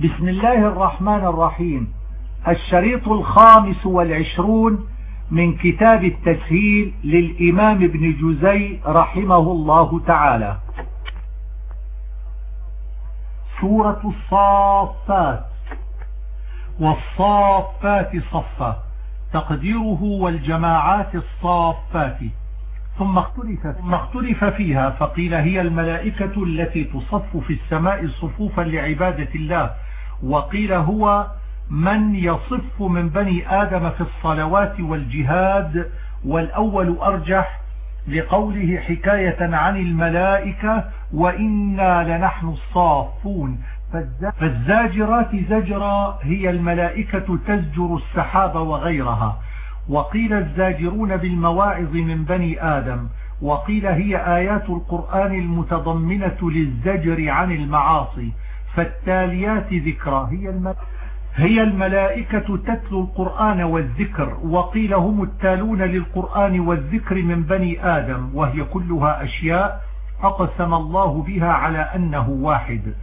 بسم الله الرحمن الرحيم. الشريط الخامس والعشرون من كتاب التسهيل للإمام ابن جزي رحمه الله تعالى. سورة الصافات. والصافات صفا. تقديره والجماعات الصافات. ثم اختلف, ثم اختلف فيها فقيل هي الملائكة التي تصف في السماء صفوفا لعبادة الله. وقيل هو من يصف من بني آدم في الصلوات والجهاد والأول أرجح لقوله حكاية عن الملائكة وإنا لنحن الصافون. فالزاجرات زجرا هي الملائكة تزجر السحاب وغيرها. وقيل الزاجرون بالمواعظ من بني آدم. وقيل هي آيات القرآن المتضمنة للزجر عن المعاصي. فالتاليات ذكرى. هي الملائكة هي الملائكة تتلو القرآن والذكر وقيل هم التالون للقرآن والذكر من بني آدم وهي كلها أشياء أقسم الله بها على أنه واحد.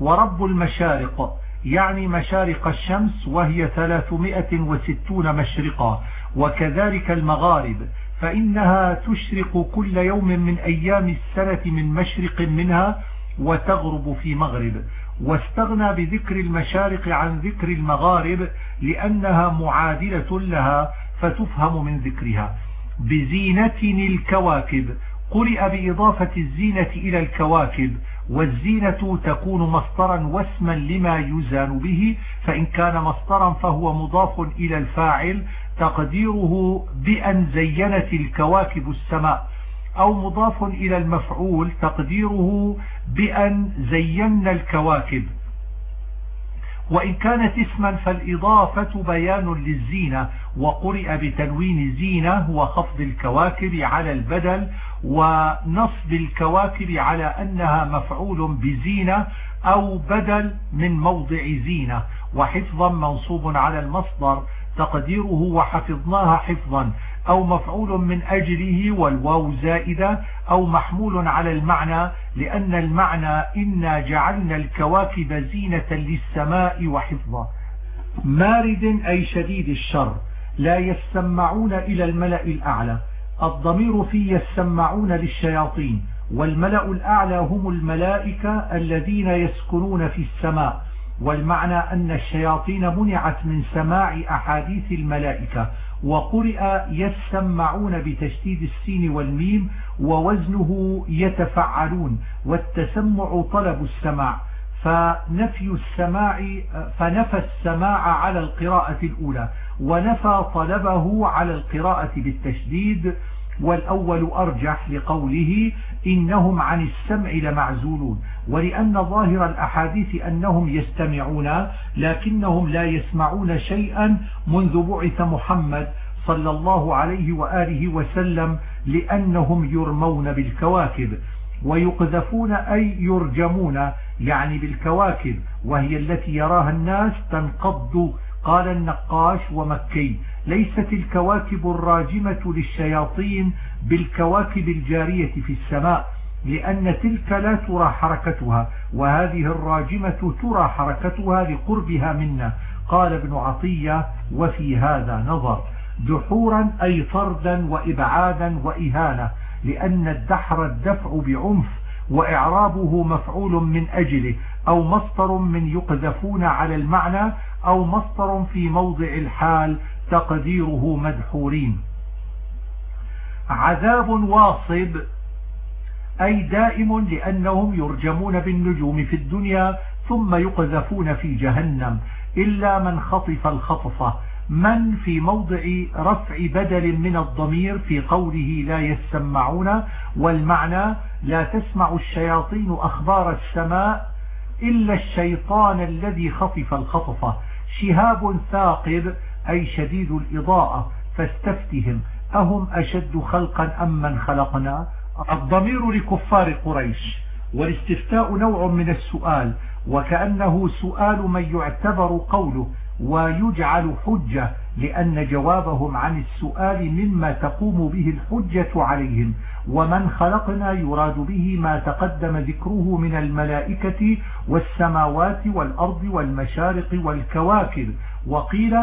ورب المشارق يعني مشارق الشمس وهي 360 مشرقا وكذلك المغارب فإنها تشرق كل يوم من أيام السنة من مشرق منها وتغرب في مغرب. واستغنى بذكر المشارق عن ذكر المغارب لأنها معادلة لها فتفهم من ذكرها. بزينة الكواكب. قرئ بإضافة الزينة إلى الكواكب. والزينة تكون مصدرا واسما لما يزان به. فإن كان مصدرا فهو مضاف إلى الفاعل تقديره بأن زينت الكواكب السماء. أو مضاف إلى المفعول تقديره بأن زينا الكواكب. وإن كانت اسما فالإضافة بيان للزينة وقرئ بتنوين زينة وخفض الكواكب على البدل ونصب الكواكب على أنها مفعول بزينة أو بدل من موضع زينة. وحفظا منصوب على المصدر تقديره وحفظناها حفظا. أو مفعول من أجله والواو زائدة أو محمول على المعنى لأن المعنى إنا جعلنا الكواكب زينة للسماء وحفظا. مارد أي شديد الشر لا يسمعون إلى الملأ الأعلى. الضمير في يسمعون للشياطين والملأ الأعلى هم الملائكة الذين يسكنون في السماء. والمعنى أن الشياطين منعت من سماع أحاديث الملائكة. وقرئ يسمعون بتشديد السين والميم ووزنه يتفعلون والتسمع طلب السماع فنفي السماع فنفى السماع على القراءة الأولى ونفى طلبه على القراءة بالتشديد والأول أرجح لقوله إنهم عن السمع لمعزولون. ولأن ظاهر الأحاديث أنهم يستمعون لكنهم لا يسمعون شيئا منذ بعث محمد صلى الله عليه وآله وسلم لأنهم يرمون بالكواكب. ويقذفون أي يرجمون يعني بالكواكب وهي التي يراها الناس تنقض. قال النقاش ومكي ليست الكواكب الراجمة للشياطين بالكواكب الجارية في السماء لأن تلك لا ترى حركتها وهذه الراجمة ترى حركتها لقربها منا. قال ابن عطية وفي هذا نظر دحورا أي فردا وإبعادا وإهانة لأن الدحر الدفع بعنف وإعرابه مفعول من أجله أو مصدر من يقذفون على المعنى أو مصدر في موضع الحال تقديره مدحورين. عذاب واصب أي دائم لأنهم يرجمون بالنجوم في الدنيا ثم يقذفون في جهنم إلا من خطف الخطفة من في موضع رفع بدل من الضمير في قوله لا يسمعون والمعنى لا تسمع الشياطين أخبار السماء إلا الشيطان الذي خطف الخطفة شهاب ثاقب أي شديد الإضاءة فاستفتهم. أهم أشد خلقا أم من خلقنا؟ الضمير لكفار قريش. والاستفتاء نوع من السؤال وكأنه سؤال من يعتبر قوله ويجعل حجة لأن جوابهم عن السؤال مما تقوم به الحجة عليهم. ومن خلقنا يراد به ما تقدم ذكره من الملائكة والسماوات والأرض والمشارق والكواكب. وقيل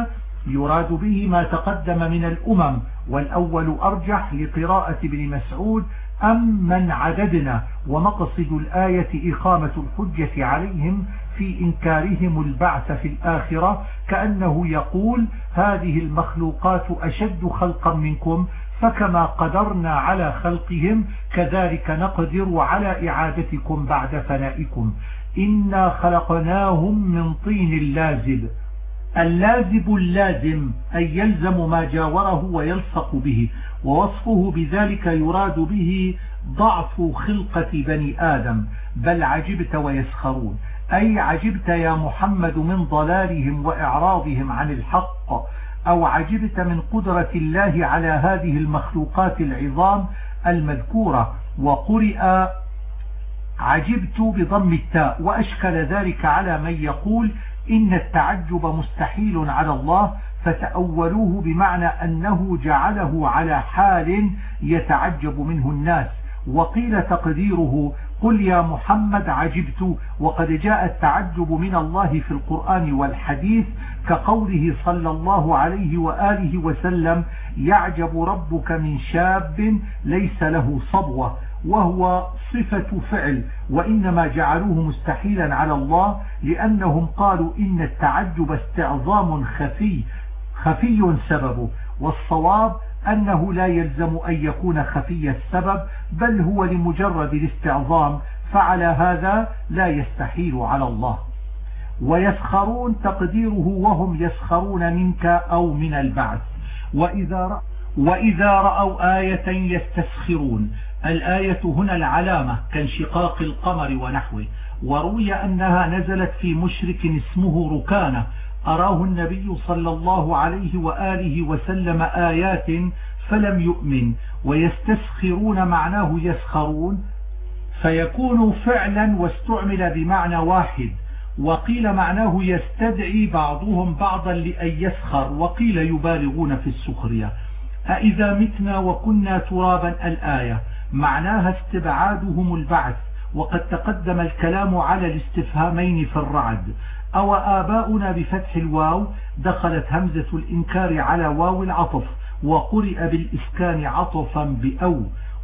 يراد به ما تقدم من الأمم والأول أرجح لقراءة ابن مسعود أم من عددنا ومقصد الآية إقامة الحجة عليهم في إنكارهم البعث في الآخرة كأنه يقول هذه المخلوقات أشد خلقا منكم فكما قدرنا على خلقهم كذلك نقدر على إعادتكم بعد فنائكم. إنا خلقناهم من طين لازب. اللازب اللازم أي يلزم ما جاوره ويلصق به ووصفه بذلك يراد به ضعف خلقة بني آدم بل عجبت ويسخرون. أي عجبت يا محمد من ضلالهم وإعراضهم عن الحق أو عجبت من قدرة الله على هذه المخلوقات العظام المذكورة وقرئ عجبت بضم التاء وأشكل ذلك على من يقول إن التعجب مستحيل على الله فتأولوه بمعنى أنه جعله على حال يتعجب منه الناس. وقيل تقديره قل يا محمد عجبت وقد جاء التعجب من الله في القرآن والحديث كقوله صلى الله عليه وآله وسلم يعجب ربك من شاب ليس له صبوة. وهو صفة فعل وإنما جعلوه مستحيلا على الله لأنهم قالوا إن التعجب استعظام خفي خفي سببه والصواب أنه لا يلزم أن يكون خفي السبب بل هو لمجرد الاستعظام فعلى هذا لا يستحيل على الله. ويسخرون تقديره وهم يسخرون منك أو من البعث. وإذا, رأ وإذا رأوا آية يستسخرون. الآية هنا العلامة كانشقاق القمر ونحوه وروي أنها نزلت في مشرك اسمه ركانة. أراه النبي صلى الله عليه وآله وسلم آيات فلم يؤمن ويستسخرون معناه يسخرون فيكون فعلا واستعمل بمعنى واحد وقيل معناه يستدعي بعضهم بعضا لأن يسخر وقيل يبالغون في السخرية. أإذا متنا وكنا ترابا الآية. معناها استبعادهم البعث وقد تقدم الكلام على الاستفهامين في الرعد. أو آباؤنا بفتح الواو دخلت همزة الإنكار على واو العطف وقرئ بالإسكان عطفا بأو.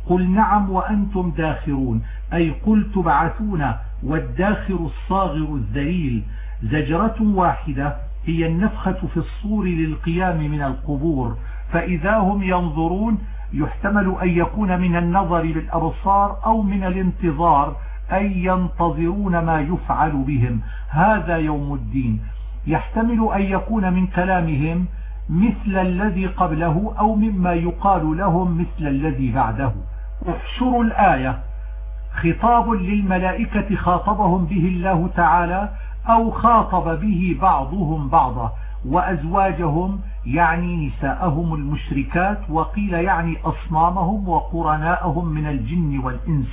قل نعم وأنتم داخرون. أي قل تبعثون والداخر الصاغر الذليل. زجرة واحدة هي النفخة في الصور للقيام من القبور. فإذا هم ينظرون يحتمل أن يكون من النظر بالأبصار أو من الانتظار أي ينتظرون ما يفعل بهم. هذا يوم الدين. يحتمل أن يكون من كلامهم مثل الذي قبله أو مما يقال لهم مثل الذي بعده. احشروا الآية. خطاب للملائكة خاطبهم به الله تعالى أو خاطب به بعضهم بعضا. وأزواجهم يعني نساءهم المشركات وقيل يعني أصنامهم وقرناءهم من الجن والإنس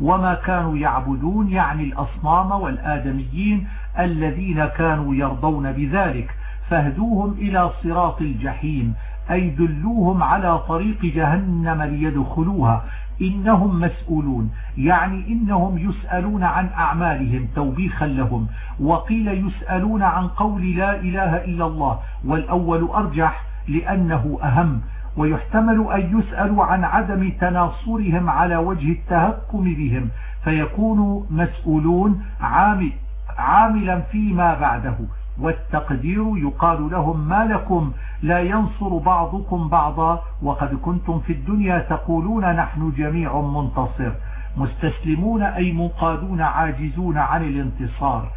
وما كانوا يعبدون يعني الأصنام والآدميين الذين كانوا يرضون بذلك فاهدوهم إلى صراط الجحيم أي دلوهم على طريق جهنم ليدخلوها إنهم مسؤولون. يعني إنهم يسألون عن أعمالهم توبيخا لهم. وقيل يسألون عن قول لا إله إلا الله والأول أرجح لأنه أهم. ويحتمل أن يسألوا عن عدم تناصرهم على وجه التهكم بهم. فيكون مسؤولون عامل عاملا فيما بعده. والتقدير يقال لهم ما لكم لا ينصر بعضكم بعضا وقد كنتم في الدنيا تقولون نحن جميع منتصر مستسلمون أي منقادون عاجزون عن الانتصار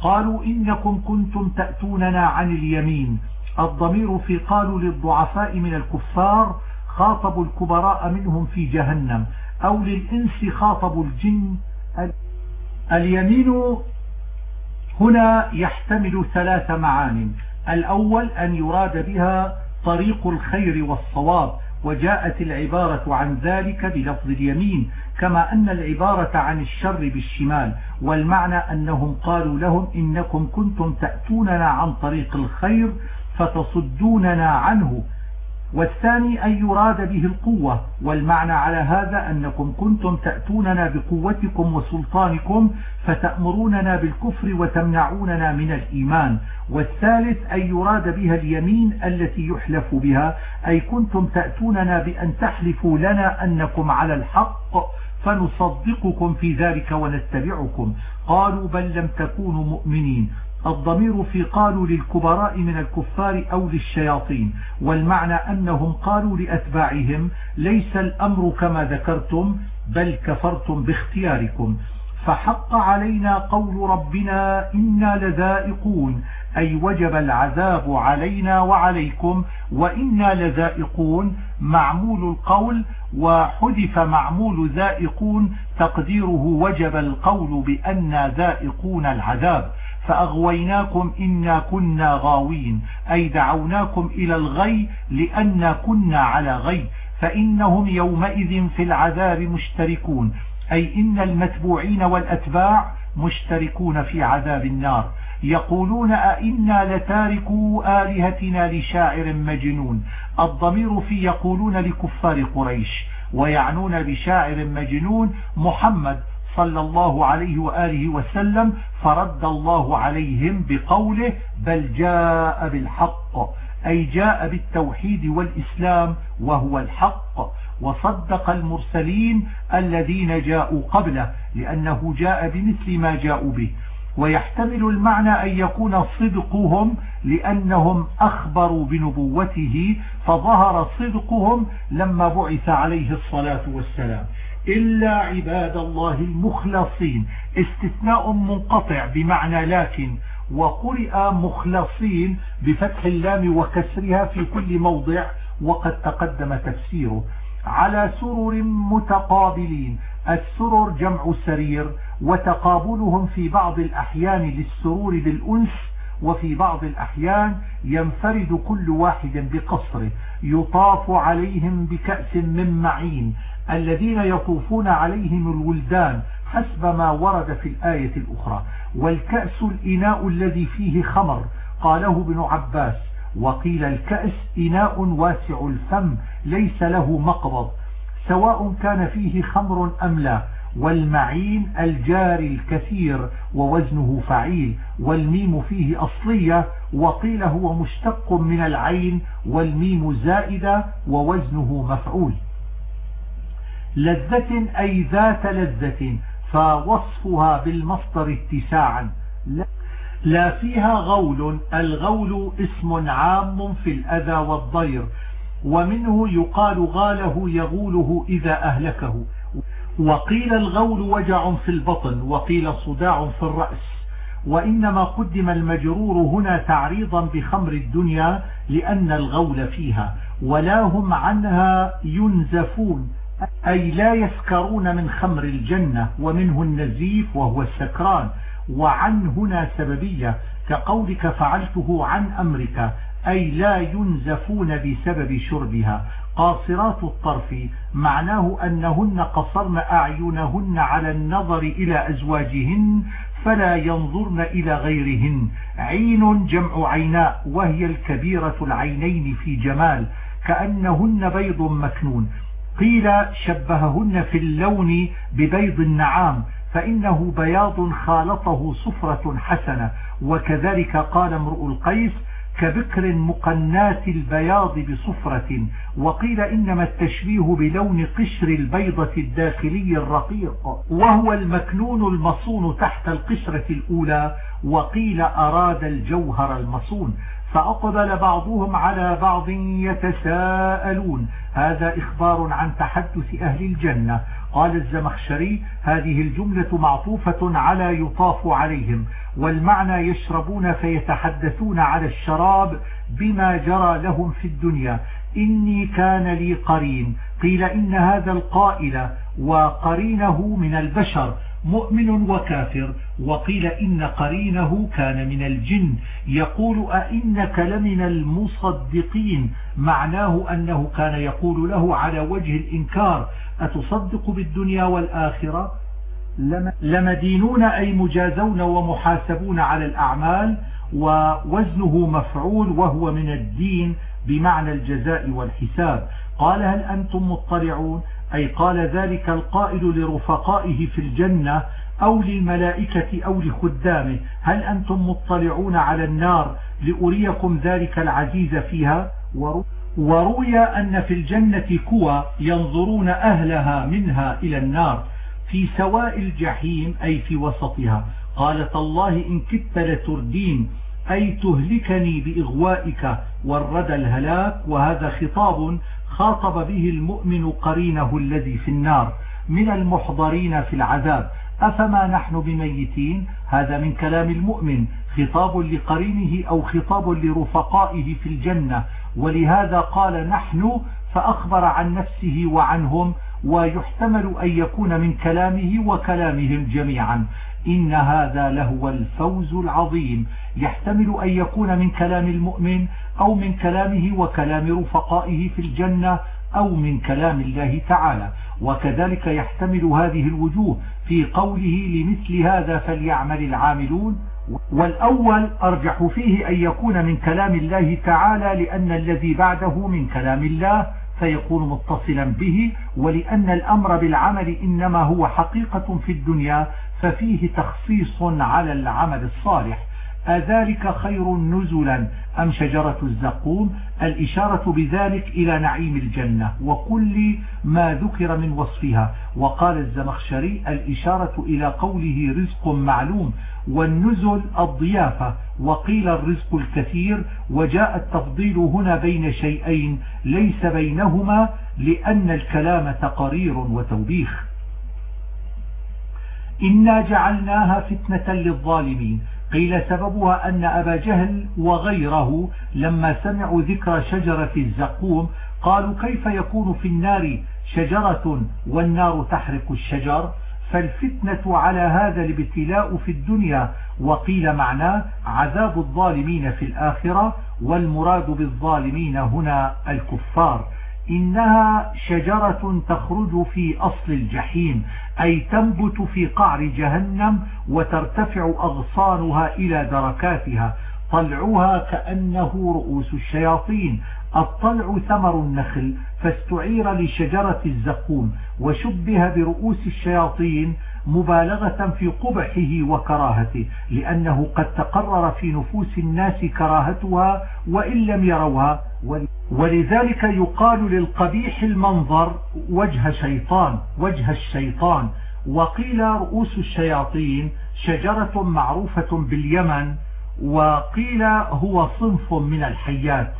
قالوا إنكم كنتم تأتوننا عن اليمين الضمير في قالوا للضعفاء من الكفار خاطبوا الكبراء منهم في جهنم أو للإنس خاطبوا الجن اليمين هنا يحتمل ثلاث معان. الأول أن يراد بها طريق الخير والصواب وجاءت العبارة عن ذلك بلفظ اليمين كما أن العبارة عن الشر بالشمال والمعنى أنهم قالوا لهم إنكم كنتم تأتوننا عن طريق الخير فتصدوننا عنه والثاني أن يراد به القوة والمعنى على هذا أنكم كنتم تأتوننا بقوتكم وسلطانكم فتأمروننا بالكفر وتمنعوننا من الإيمان. والثالث أن يراد بها اليمين التي يحلف بها أي كنتم تأتوننا بأن تحلفوا لنا أنكم على الحق فنصدقكم في ذلك ونتبعكم. قالوا بل لم تكونوا مؤمنين. الضمير في قالوا للكبراء من الكفار أو للشياطين والمعنى أنهم قالوا لأتباعهم ليس الأمر كما ذكرتم بل كفرتم باختياركم. فحق علينا قول ربنا إنا لذائقون أي وجب العذاب علينا وعليكم وإنا لذائقون. معمول القول وحذف معمول ذائقون تقديره وجب القول بأن ذائقون العذاب. فأغويناكم إنا كنا غاوين أي دعوناكم إلى الغي لأن كنا على غي فإنهم يومئذ في العذاب مشتركون أي إن المتبوعين والأتباع مشتركون في عذاب النار. يقولون أئنا لتاركوا آلهتنا لشاعر مجنون. الضمير في يقولون لكفار قريش ويعنون بشاعر مجنون محمد صلى الله عليه وآله وسلم فرد الله عليهم بقوله بل جاء بالحق أي جاء بالتوحيد والإسلام وهو الحق وصدق المرسلين الذين جاءوا قبله لأنه جاء بمثل ما جاءوا به. ويحتمل المعنى أن يكون صدقهم لأنهم أخبروا بنبوته فظهر صدقهم لما بعث عليه الصلاة والسلام. إلا عباد الله المخلصين. استثناء منقطع بمعنى لكن وقرئ مخلصين بفتح اللام وكسرها في كل موضع وقد تقدم تفسيره. على سرر متقابلين السرر جمع سرير وتقابلهم في بعض الأحيان للسرور بالأنس وفي بعض الأحيان ينفرد كل واحد بقصره. يطاف عليهم بكأس من معين. الذين يطوفون عليهم الولدان حسب ما ورد في الآية الأخرى. والكأس الإناء الذي فيه خمر قاله ابن عباس. وقيل الكأس إناء واسع الفم ليس له مقبض. سواء كان فيه خمر أم لا. والمعين الجاري الكثير ووزنه فعيل. والميم فيه أصلية وقيل هو مشتق من العين والميم زائدة ووزنه مفعول. لذة أي ذات لذة فوصفها بالمصدر اتساعا. لا فيها غول الغول اسم عام في الأذى والضير ومنه يقال غاله يغوله إذا أهلكه. وقيل الغول وجع في البطن وقيل صداع في الرأس. وإنما قدم المجرور هنا تعريضا بخمر الدنيا لأن الغول فيها ولا هم عنها ينزفون. أي لا يسكرون من خمر الجنة ومنه النزيف وهو السكران. وعن هنا سببية كقولك فعلته عن أمرك أي لا ينزفون بسبب شربها. قاصرات الطرف معناه أنهن قصرن أعينهن على النظر إلى أزواجهن فلا ينظرن إلى غيرهن. عين جمع عيناء وهي الكبيرة العينين في جمال كأنهن بيض مكنون. قيل شبههن في اللون ببيض النعام فإنه بياض خالطه صفرة حسنة. وكذلك قال امرؤ القيس كبكر مقنات البياض بصفرة. وقيل إنما التشبيه بلون قشر البيضة الداخلي الرقيق. وهو المكنون المصون تحت القشرة الأولى وقيل أراد الجوهر المصون. فأقبل بعضهم على بعض يتساءلون. هذا إخبار عن تحدث أهل الجنة. قال الزمخشري هذه الجملة معطوفة على يطاف عليهم والمعنى يشربون فيتحدثون على الشراب بما جرى لهم في الدنيا. إني كان لي قرين. قيل إن هذا القائل وقرينه من البشر. مؤمن وكافر وقيل إن قرينه كان من الجن. يقول أئنك لمن المصدقين؟ معناه أنه كان يقول له على وجه الإنكار أتصدق بالدنيا والآخرة؟ لمدينون أي مجازون ومحاسبون على الأعمال ووزنه مفعول وهو من الدين بمعنى الجزاء والحساب. قال هل أنتم مطلعون؟ أي قال ذلك القائل لرفقائه في الجنة أو للملائكة أو لخدامه. هل أنتم مطلعون على النار لأريكم ذلك العزيز فيها؟ وروي أن في الجنة كوى ينظرون أهلها منها إلى النار في سواء الجحيم أي في وسطها. قالت الله إن كدت لتردين أي تهلكني بإغوائك والردى الهلاك وهذا خطاب خاطب به المؤمن قرينه الذي في النار من المحضرين في العذاب. أفما نحن بميتين؟ هذا من كلام المؤمن. خطاب لقرينه أو خطاب لرفقائه في الجنة. ولهذا قال نحن فأخبر عن نفسه وعنهم ويحتمل أن يكون من كلامه وكلامهم جميعا. إن هذا لهو الفوز العظيم. يحتمل أن يكون من كلام المؤمن أو من كلامه وكلام رفقائه في الجنة أو من كلام الله تعالى. وكذلك يحتمل هذه الوجوه في قوله لمثل هذا فليعمل العاملون. والأول أرجح فيه أن يكون من كلام الله تعالى لأن الذي بعده من كلام الله فيكون متصلا به ولأن الأمر بالعمل إنما هو حقيقة في الدنيا ففيه تخصيص على العمل الصالح. أذلك خير نزلا أم شجرة الزقوم؟ الإشارة بذلك إلى نعيم الجنة وكل ما ذكر من وصفها. وقال الزمخشري الإشارة إلى قوله رزق معلوم والنزل الضيافة. وقيل الرزق الكثير وجاء التفضيل هنا بين شيئين ليس بينهما لأن الكلام تقرير وتوبيخ. إنا جعلناها فتنة للظالمين. قيل سببها أن أبا جهل وغيره لما سمعوا ذكر شجرة الزقوم قالوا كيف يكون في النار شجرة والنار تحرق الشجر؟ فالفتنة على هذا الابتلاء في الدنيا وقيل معناه عذاب الظالمين في الآخرة والمراد بالظالمين هنا الكفار. إنها شجرة تخرج في أصل الجحيم أي تنبت في قعر جهنم وترتفع أغصانها إلى دركاتها. طلعها كأنه رؤوس الشياطين. الطلع ثمر النخل فاستعير لشجرة الزقوم وشبه برؤوس الشياطين مبالغة في قبحه وكراهته لأنه قد تقرر في نفوس الناس كراهتها وإن لم يروها. ولذلك يقال للقبيح المنظر وجه شيطان وجه الشيطان. وقيل رؤوس الشياطين شجرة معروفة باليمن وقيل هو صنف من الحيات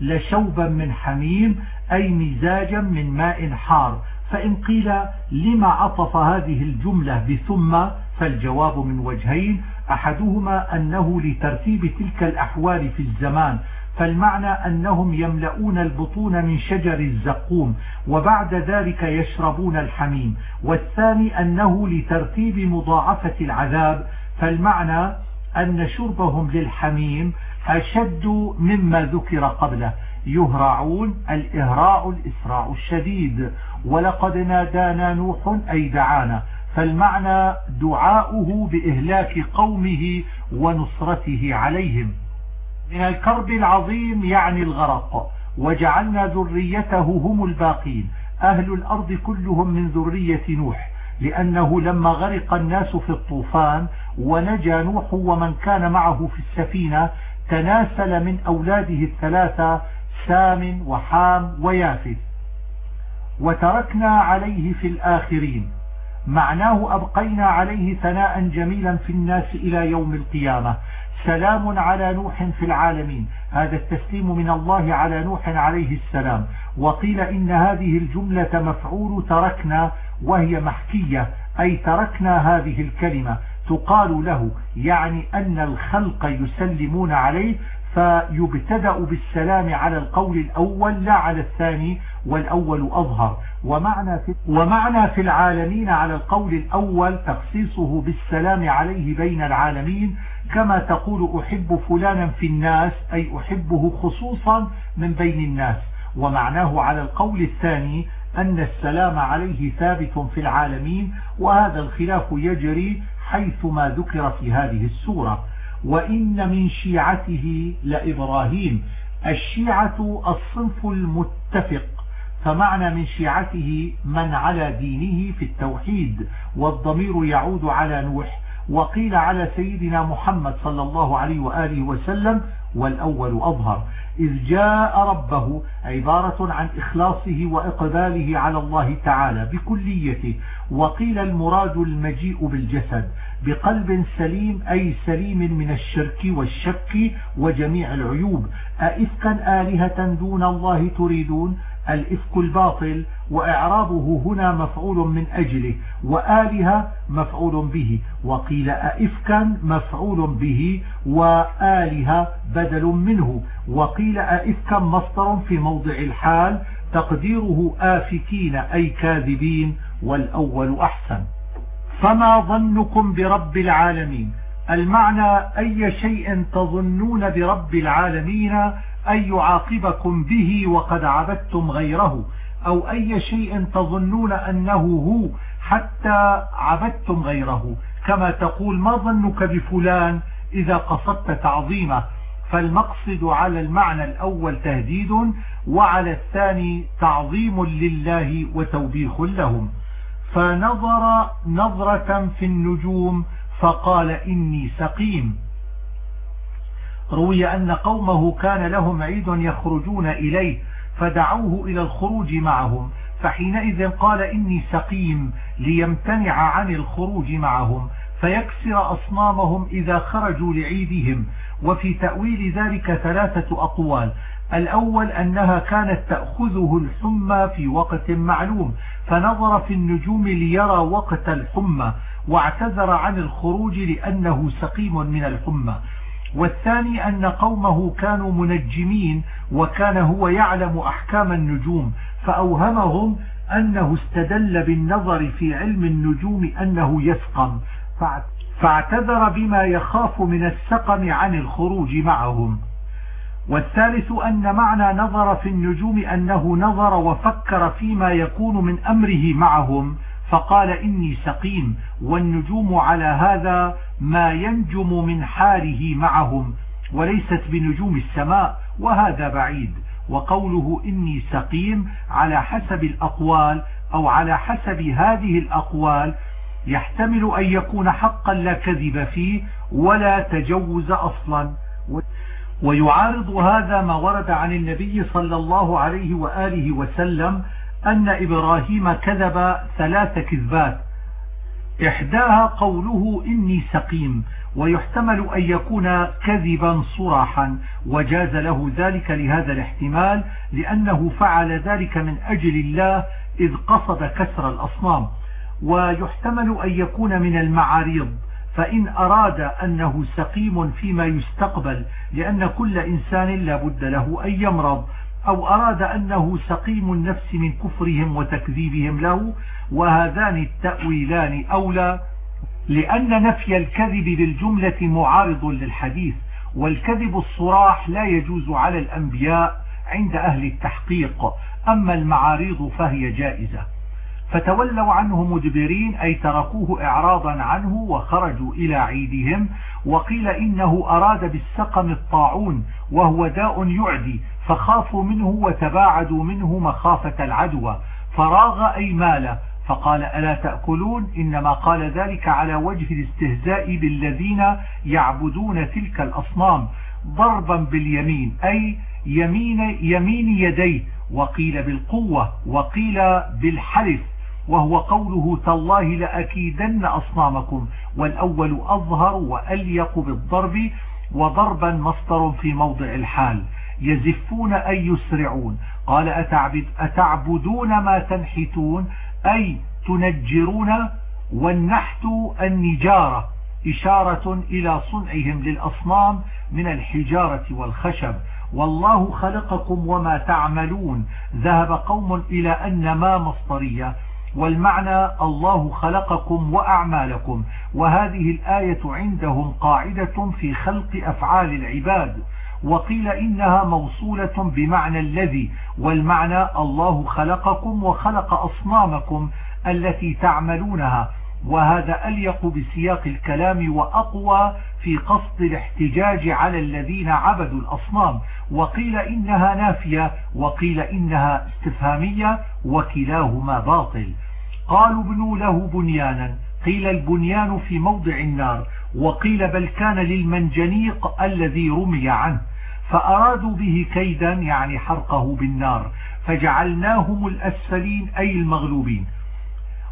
لشوبا من حميم أي مزاجا من ماء حار. فإن قيل لما عطف هذه الجملة بثم فالجواب من وجهين. أحدهما أنه لترتيب تلك الأحوال في الزمان. فالمعنى أنهم يملؤون البطون من شجر الزقوم وبعد ذلك يشربون الحميم. والثاني أنه لترتيب مضاعفة العذاب فالمعنى أن شربهم للحميم أشد مما ذكر قبله. يهرعون الإهراع الإسراع الشديد. ولقد نادانا نوح أي دعانا. فالمعنى دعاؤه بإهلاك قومه ونصرته عليهم. من الكرب العظيم يعني الغرق وجعلنا ذريته هم الباقين. أهل الأرض كلهم من ذرية نوح لأنه لما غرق الناس في الطوفان ونجى نوح ومن كان معه في السفينة تناسل من أولاده الثلاثة سام وحام ويافث. وتركنا عليه في الآخرين. معناه أبقينا عليه ثناء جميلا في الناس إلى يوم القيامة. سلام على نوح في العالمين. هذا التسليم من الله على نوح عليه السلام. وقيل إن هذه الجملة مفعول تركنا وهي محكية أي تركنا هذه الكلمة. تقال له يعني أن الخلق يسلمون عليه فيبتدأ بالسلام على القول الأول لا على الثاني والأول أظهر. ومعنى في, ومعنى في العالمين على القول الأول تخصيصه بالسلام عليه بين العالمين كما تقول أحب فلانا في الناس أي أحبه خصوصا من بين الناس. ومعناه على القول الثاني أن السلام عليه ثابت في العالمين وهذا الخلاف يجري حيث ما ذكر في هذه السورة. وإن من شيعته لإبراهيم الشيعة الصنف المتفق فمعنى من شيعته من على دينه في التوحيد والضمير يعود على نوح وقيل على سيدنا محمد صلى الله عليه وآله وسلم والأول أظهر. إذ جاء ربه عبارة عن إخلاصه وإقباله على الله تعالى بكليته وقيل المراد المجيء بالجسد بقلب سليم أي سليم من الشرك والشك وجميع العيوب. أئفكا آلهة دون الله تريدون؟ الإفك الباطل وإعرابه هنا مفعول من أجله وآلهة مفعول به وقيل أئفكا مفعول به وآلهة بدل منه وقيل أئفكا مصدر في موضع الحال تقديره آفكين أي كاذبين والأول أحسن. فما ظنكم برب العالمين؟ المعنى أي شيء تظنون برب العالمين؟ أن يعاقبكم به وقد عبدتم غيره أو أي شيء تظنون أنه هو حتى عبدتم غيره. كما تقول ما ظنك بفلان إذا قصدت تعظيمه؟ فالمقصد على المعنى الأول تهديد وعلى الثاني تعظيم لله وتوبيخ لهم. فنظر نظرة في النجوم فقال إني سقيم. روي أن قومه كان لهم عيد يخرجون إليه فدعوه إلى الخروج معهم فحينئذ قال إني سقيم ليمتنع عن الخروج معهم فيكسر أصنامهم إذا خرجوا لعيدهم وفي تأويل ذلك ثلاثة أقوال الأول أنها كانت تأخذه الحمى في وقت معلوم فنظر في النجوم ليرى وقت الحمى واعتذر عن الخروج لأنه سقيم من الحمى والثاني أن قومه كانوا منجمين وكان هو يعلم أحكام النجوم فأوهمهم أنه استدل بالنظر في علم النجوم أنه يسقم فاعتذر بما يخاف من السقم عن الخروج معهم. والثالث أن معنى نظر في النجوم أنه نظر وفكر فيما يكون من أمره معهم فقال إني سقيم والنجوم على هذا ما ينجم من حاله معهم وليست بنجوم السماء وهذا بعيد. وقوله إني سقيم على حسب الأقوال أو على حسب هذه الأقوال يحتمل أن يكون حقا لا كذب فيه ولا تجوز أصلا. ويعارض هذا ما ورد عن النبي صلى الله عليه وآله وسلم أن إبراهيم كذب ثلاث كذبات. إحداها قوله إني سقيم ويحتمل أن يكون كذبا صراحا وجاز له ذلك لهذا الاحتمال لأنه فعل ذلك من أجل الله إذ قصد كسر الأصنام. ويحتمل أن يكون من المعاريض فإن أراد أنه سقيم فيما يستقبل لأن كل إنسان لا بد له أن يمرض. أو أراد أنه سقيم النفس من كفرهم وتكذيبهم له وهذان التأويلان أولى لأن نفي الكذب بالجملة معارض للحديث والكذب الصراح لا يجوز على الأنبياء عند أهل التحقيق أما المعاريض فهي جائزة. فتولوا عنه مدبرين أي تركوه إعراضا عنه وخرجوا إلى عيدهم وقيل إنه أراد بالسقم الطاعون وهو داء يعدي فخافوا منه وتباعدوا منه مخافة العدوى فراغ أي مال؟ فقال ألا تأكلون؟ إنما قال ذلك على وجه الاستهزاء بالذين يعبدون تلك الأصنام ضربا باليمين أي يمين, يمين يديه وقيل بالقوة وقيل بالحلف وهو قوله تالله لأكيدن أصنامكم والأول أظهر وأليق بالضرب وضربا مصدر في موضع الحال. يزفون أي يسرعون. قال أتعبد أتعبدون ما تنحتون؟ أي تنجرون والنحت النجارة إشارة إلى صنعهم للأصنام من الحجارة والخشب. والله خلقكم وما تعملون. ذهب قوم إلى أن ما مصطرية والمعنى الله خلقكم وأعمالكم. وهذه الآية عندهم قاعدة في خلق أفعال العباد. وقيل إنها موصولة بمعنى الذي والمعنى الله خلقكم وخلق أصنامكم التي تعملونها وهذا أليق بسياق الكلام وأقوى في قصد الاحتجاج على الذين عبدوا الأصنام. وقيل إنها نافية وقيل إنها استفهامية وكلاهما باطل. قالوا ابنوا له بنيانا قيل البنيان في موضع النار وقيل بل كان للمنجنيق الذي رمي عنه. فأرادوا به كيدا يعني حرقه بالنار فجعلناهم الأسفلين أي المغلوبين.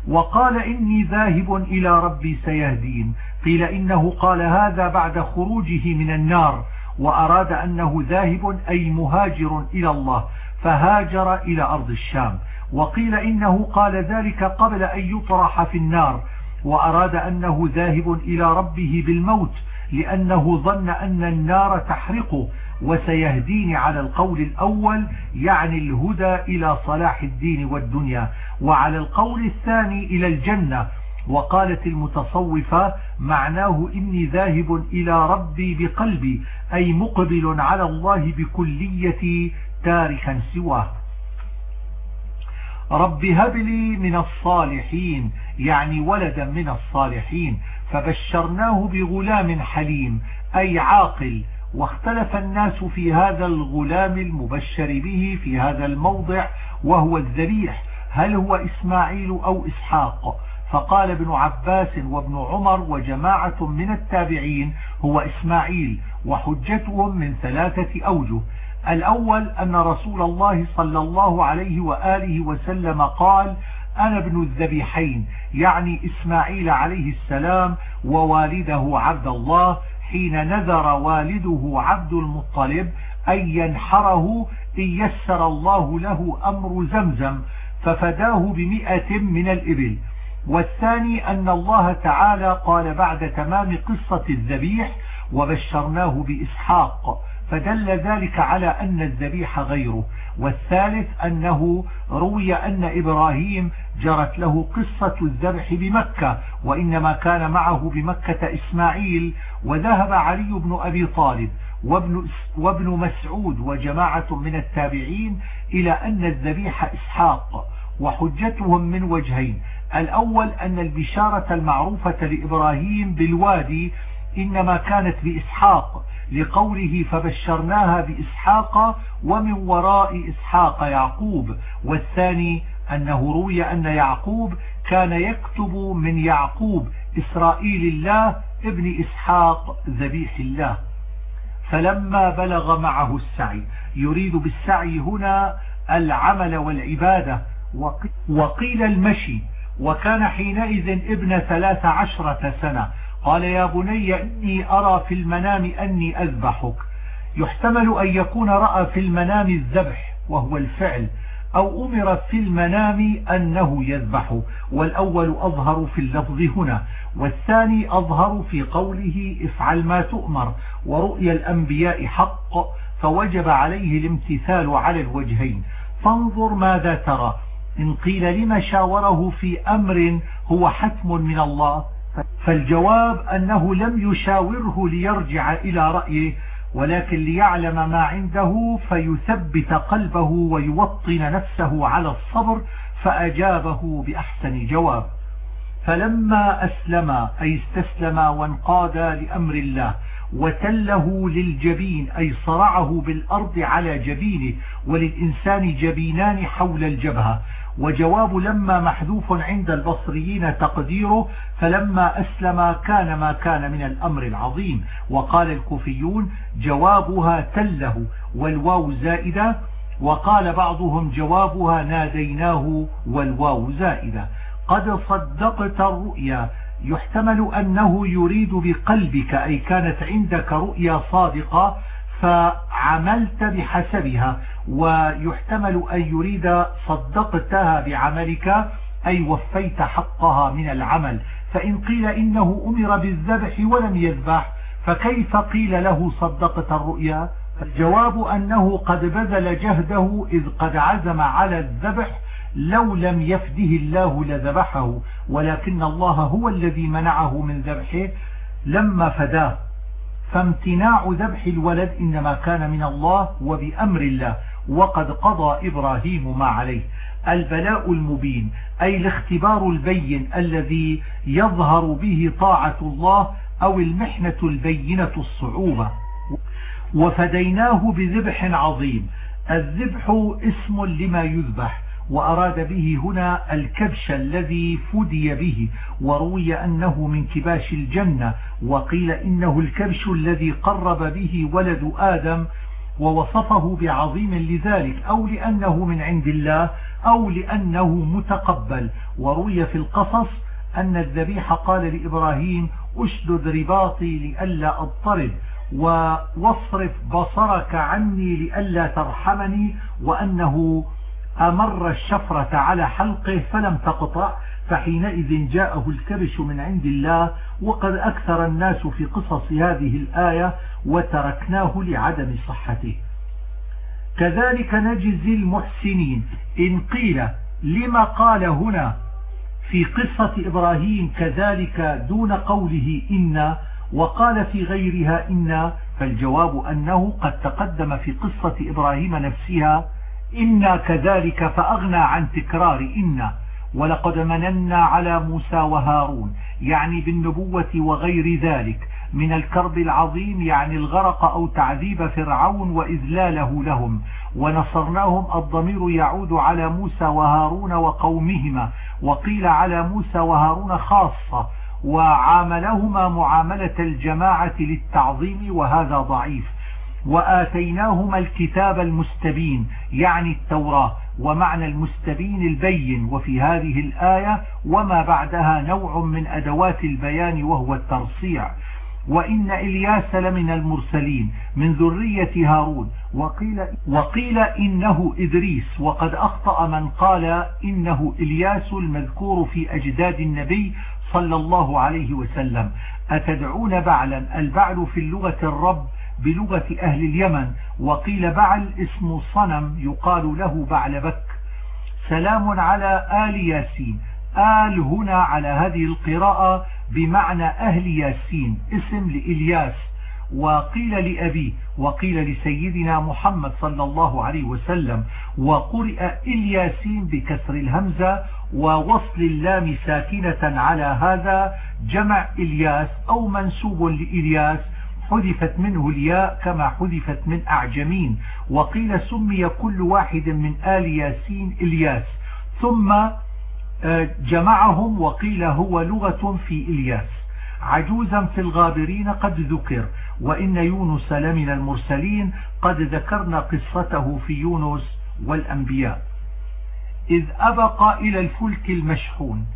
وقال إني ذاهب إلى ربي سيهدين. قيل إنه قال هذا بعد خروجه من النار وأراد أنه ذاهب أي مهاجر إلى الله فهاجر إلى أرض الشام. وقيل إنه قال ذلك قبل أن يطرح في النار وأراد أنه ذاهب إلى ربه بالموت لأنه ظن أن النار تحرقه. وسيهديني على القول الأول يعني الهدى إلى صلاح الدين والدنيا وعلى القول الثاني إلى الجنة. وقالت المتصوفة معناه إني ذاهب إلى ربي بقلبي أي مقبل على الله بكليتي تاركا سواه. رب هب لي من الصالحين يعني ولدا من الصالحين فبشرناه بغلام حليم أي عاقل واختلف الناس في هذا الغلام المبشر به في هذا الموضع وهو الذبيح. هل هو إسماعيل أو إسحاق؟ فقال ابن عباس وابن عمر وجماعة من التابعين هو إسماعيل وحجتهم من ثلاثة أوجه. الأول أن رسول الله صلى الله عليه وآله وسلم قال أنا ابن الذبيحين يعني إسماعيل عليه السلام ووالده عبد الله حين نذر والده عبد المطلب أن ينحره إن يسر الله له أمر زمزم ففداه بمئة من الإبل. والثاني أن الله تعالى قال بعد تمام قصة الذبيح وبشرناه بإسحاق فدل ذلك على أن الذبيح غيره. والثالث أنه روي أن إبراهيم جرت له قصة الذبح بمكة وإنما كان معه بمكة إسماعيل وذهب علي بن أبي طالب وابن, وابن مسعود وجماعة من التابعين إلى أن الذبيح إسحاق وحجتهم من وجهين. الأول أن البشارة المعروفة لإبراهيم بالوادي إنما كانت بإسحاق لقوله فبشرناها بإسحاق ومن وراء إسحاق يعقوب والثاني أنه روي أن يعقوب كان يكتب من يعقوب إسرائيل الله ابن إسحاق ذبيح الله. فلما بلغ معه السعي يريد بالسعي هنا العمل والعبادة وقيل المشي وكان حينئذ ابن ثلاث عشرة سنة. قال يا بني إني أرى في المنام أني أذبحك. يحتمل أن يكون رأى في المنام الذبح وهو الفعل أو أمر في المنام أنه يذبح. والأول أظهر في اللفظ هنا والثاني أظهر في قوله افعل ما تؤمر ورؤيا الأنبياء حق فوجب عليه الامتثال على الوجهين. فانظر ماذا ترى. إن قيل لما شاوره في أمر هو حتم من الله فالجواب أنه لم يشاوره ليرجع إلى رأيه ولكن ليعلم ما عنده فيثبت قلبه ويوطن نفسه على الصبر فأجابه بأحسن جواب. فلما أسلم أي استسلم وانقاد لأمر الله وتله للجبين أي صرعه بالأرض على جبينه وللإنسان جبينان حول الجبهة وجواب لما محذوف عند البصريين تقديره فلما أسلم كان ما كان من الأمر العظيم. وقال الكوفيون جوابها تله والواو زائدة. وقال بعضهم جوابها ناديناه والواو زائدة. قد صدقت الرؤيا. يحتمل أنه يريد بقلبك أي كانت عندك رؤيا صادقة فعملت بحسبها ويحتمل أن يريد صدقتها بعملك أي وفيت حقها من العمل. فإن قيل إنه أمر بالذبح ولم يذبح فكيف قيل له صدقت الرؤيا؟ الجواب أنه قد بذل جهده إذ قد عزم على الذبح لو لم يفده الله لذبحه. ولكن الله هو الذي منعه من ذبحه لما فداه. فامتناع ذبح الولد إنما كان من الله وبأمر الله وقد قضى إبراهيم ما عليه. البلاء المبين أي الاختبار البين الذي يظهر به طاعة الله أو المحنة البينة الصعوبة. وفديناه بذبح عظيم. الذبح اسم لما يذبح. وأراد به هنا الكبش الذي فدي به وروي أنه من كباش الجنة وقيل إنه الكبش الذي قرب به ولد آدم ووصفه بعظيم لذلك أو لأنه من عند الله أو لأنه متقبل. وروي في القصص أن الذبيح قال لإبراهيم أشدد رباطي لئلا أضطرد واصرف بصرك عني لئلا ترحمني وأنه أمر الشفرة على حلقه فلم تقطع فحينئذ جاءه الكبش من عند الله وقد أكثر الناس في قصص هذه الآية وتركناه لعدم صحته. كذلك نجزي المحسنين. إن قيل لما قال هنا في قصة إبراهيم كذلك دون قوله إنا وقال في غيرها إنا فالجواب أنه قد تقدم في قصة إبراهيم نفسها إنا كذلك فأغنى عن تكرار إنا ولقد مننا على موسى وهارون يعني بالنبوة وغير ذلك من الكرب العظيم يعني الغرق أو تعذيب فرعون وإذلاله لهم ونصرناهم الضمير يعود على موسى وهارون وقومهما وقيل على موسى وهارون خاصة وعاملهما معاملة الجماعة للتعظيم وهذا ضعيف. وآتيناهما الكتاب المستبين يعني التوراة ومعنى المستبين البين وفي هذه الآية وما بعدها نوع من أدوات البيان وهو الترصيع. وإن إلياس لمن المرسلين من ذرية هارون وقيل, وقيل إنه إدريس وقد أخطأ من قال إنه إلياس المذكور في أجداد النبي صلى الله عليه وسلم. أتدعون بعلا؟ البعل في اللغة الرب بلغة أهل اليمن وقيل بعل اسم صنم يقال له بعل بك سلام على آل ياسين. آل هنا على هذه القراءة بمعنى أهل ياسين اسم لإلياس. وقيل لأبي وقيل لسيدنا محمد صلى الله عليه وسلم. وقرئ إلياسين بكسر الهمزة ووصل اللام ساكنة على هذا. جمع إلياس أو منسوب لإلياس. حذفت منه الياء كما حذفت من أعجمين. وقيل سمي كل واحد من آل ياسين إلياس. ثم آه، جمعهم وقيل هو لغة في إلياس. عجوزا في الغابرين قد ذكر. وإن يونس لمن المرسلين. قد ذكرنا قصته في يونس والأنبياء. إذ أبق إلى الفلك المشحون.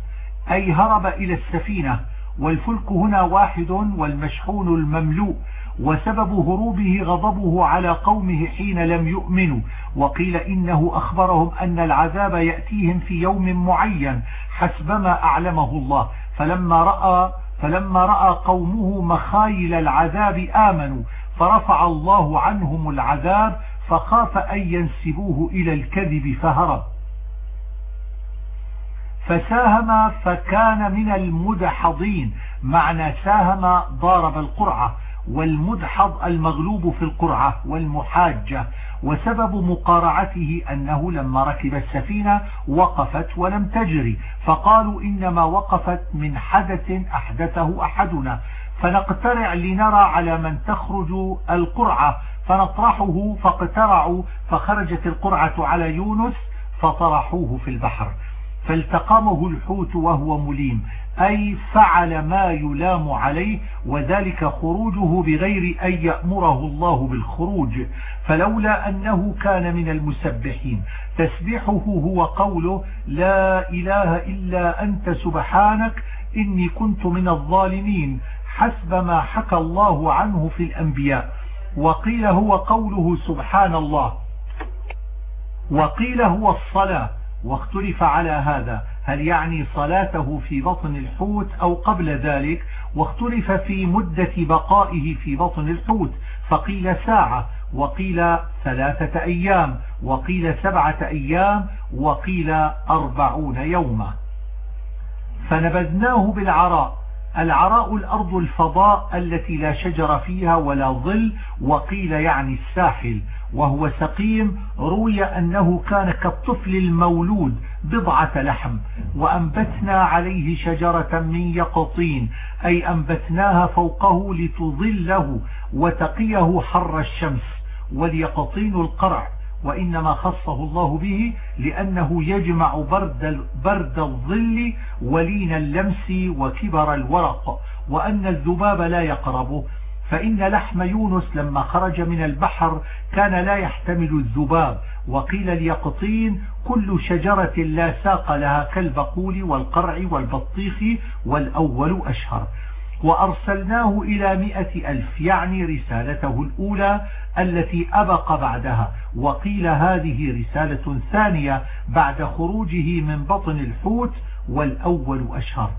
أي هرب إلى السفينة. والفلك هنا واحد والمشحون المملوء وسبب هروبه غضبه على قومه حين لم يؤمنوا. وقيل إنه أخبرهم أن العذاب يأتيهم في يوم معين حسبما أعلمه الله. فلما رأى, فلما رأى قومه مخايل العذاب آمنوا. فرفع الله عنهم العذاب فخاف أن ينسبوه إلى الكذب فهرب. فساهم فكان من المدحضين معنى ساهم ضارب القرعة والمدحض المغلوب في القرعة والمحاجة وسبب مقارعته أنه لما ركب السفينة وقفت ولم تجري فقالوا إنما وقفت من حدث أحدثه أحدنا فنقترع لنرى على من تخرج القرعة فنطرحه فاقترعوا فخرجت القرعة على يونس فطرحوه في البحر. فالتقمه الحوت وهو مليم أي فعل ما يلام عليه وذلك خروجه بغير أن يأمره الله بالخروج. فلولا أنه كان من المسبحين تسبيحه هو قوله لا إله إلا أنت سبحانك إني كنت من الظالمين حسب ما حكى الله عنه في الأنبياء. وقيل هو قوله سبحان الله. وقيل هو الصلاة. واختلف على هذا هل يعني صلاته في بطن الحوت أو قبل ذلك؟ واختلف في مدة بقائه في بطن الحوت فقيل ساعة وقيل ثلاثة أيام وقيل سبعة أيام وقيل أربعون يوما. فنبذناه بالعراء. العراء الأرض الفضاء التي لا شجر فيها ولا ظل وقيل يعني الساحل وهو سقيم روي أنه كان كالطفل المولود بضعة لحم وأنبتنا عليه شجرة من يقطين أي أنبتناها فوقه لتظله وتقيه حر الشمس واليقطين القرع وإنما خصه الله به لأنه يجمع برد, برد الظل ولين اللمس وكبر الورق وأن الذباب لا يقربه. فإن لحم يونس لما خرج من البحر كان لا يحتمل الذباب وقيل اليقطين كل شجرة لا ساق لها كالبقول والقرع والبطيخ والأول أشهر. وأرسلناه إلى مئة ألف يعني رسالته الأولى التي أبق بعدها. وقيل هذه رسالة ثانية بعد خروجه من بطن الحوت والأول أشهر.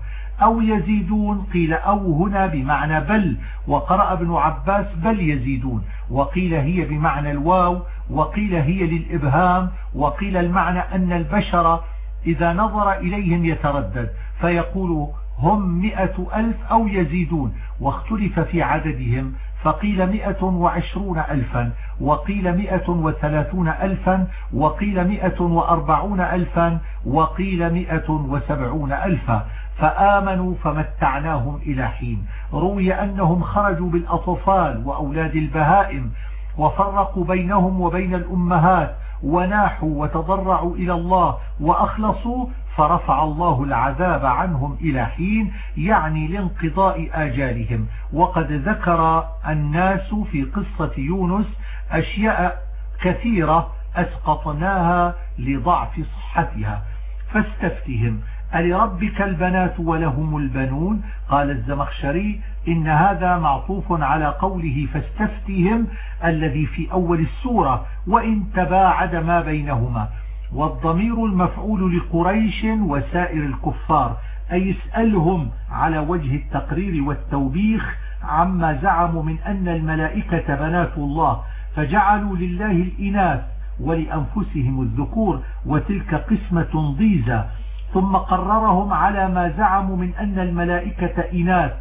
أو يزيدون قيل أو هنا بمعنى بل. وقرأ ابن عباس بل يزيدون. وقيل هي بمعنى الواو وقيل هي للإبهام وقيل المعنى أن البشر إذا نظر إليهم يتردد. فيقول هم مئة ألف أو يزيدون. واختلف في عددهم فقيل مئة وعشرون ألفا وقيل مئة وثلاثون ألفا وقيل مئة وأربعون ألفا وقيل مئة وسبعون ألفا. فآمنوا فمتعناهم إلى حين. روي أنهم خرجوا بالأطفال وأولاد البهائم وفرقوا بينهم وبين الأمهات وناحوا وتضرعوا إلى الله وأخلصوا فرفع الله العذاب عنهم إلى حين يعني لانقضاء آجالهم. وقد ذكر الناس في قصة يونس أشياء كثيرة أسقطناها لضعف صحتها. فاستفتهم ألربك البنات ولهم البنون؟ قال الزمخشري إن هذا معطوف على قوله فاستفتهم الذي في أول السورة وإن تباعد ما بينهما. والضمير المفعول لقريش وسائر الكفار أي اسألهم على وجه التقرير والتوبيخ عما زعموا من أن الملائكة بنات الله فجعلوا لله الإناث ولأنفسهم الذكور وتلك قسمة ضيزة ثم قررهم على ما زعموا من أن الملائكة إناث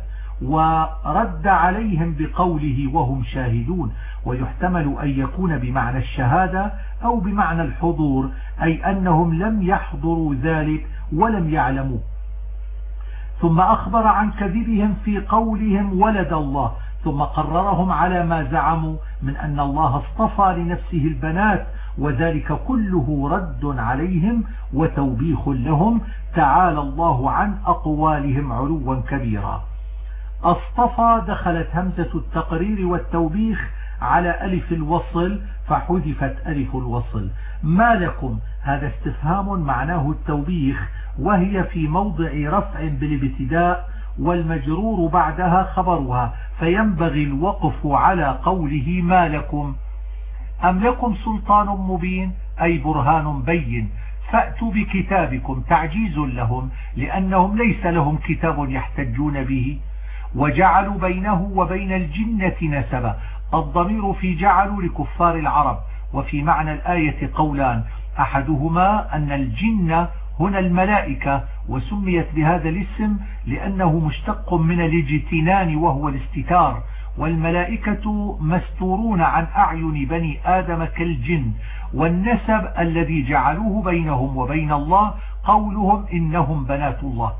ورد عليهم بقوله وهم شاهدون. ويحتمل أن يكون بمعنى الشهادة أو بمعنى الحضور أي أنهم لم يحضروا ذلك ولم يعلموا ثم أخبر عن كذبهم في قولهم ولد الله. ثم قررهم على ما زعموا من أن الله اصطفى لنفسه البنات وذلك كله رد عليهم وتوبيخ لهم تعالى الله عن أقوالهم علوا كبيرا. اصطفى دخلت همزة التقرير والتوبيخ على ألف الوصل فحذفت ألف الوصل. ما لكم؟ هذا استفهام معناه التوبيخ وهي في موضع رفع بالابتداء والمجرور بعدها خبرها. فينبغي الوقف على قوله ما لكم؟ أم لكم سلطان مبين؟ أي برهان بين. فأتوا بكتابكم تعجيز لهم لأنهم ليس لهم كتاب يحتجون به. وجعلوا بينه وبين الجنة نسبا. الضمير في جعلوا لكفار العرب وفي معنى الآية قولان أحدهما أن الجن هنا الملائكة وسميت بهذا الاسم لأنه مشتق من الاجتنان وهو الاستتار والملائكة مستورون عن أعين بني آدم كالجن والنسب الذي جعلوه بينهم وبين الله قولهم إنهم بنات الله.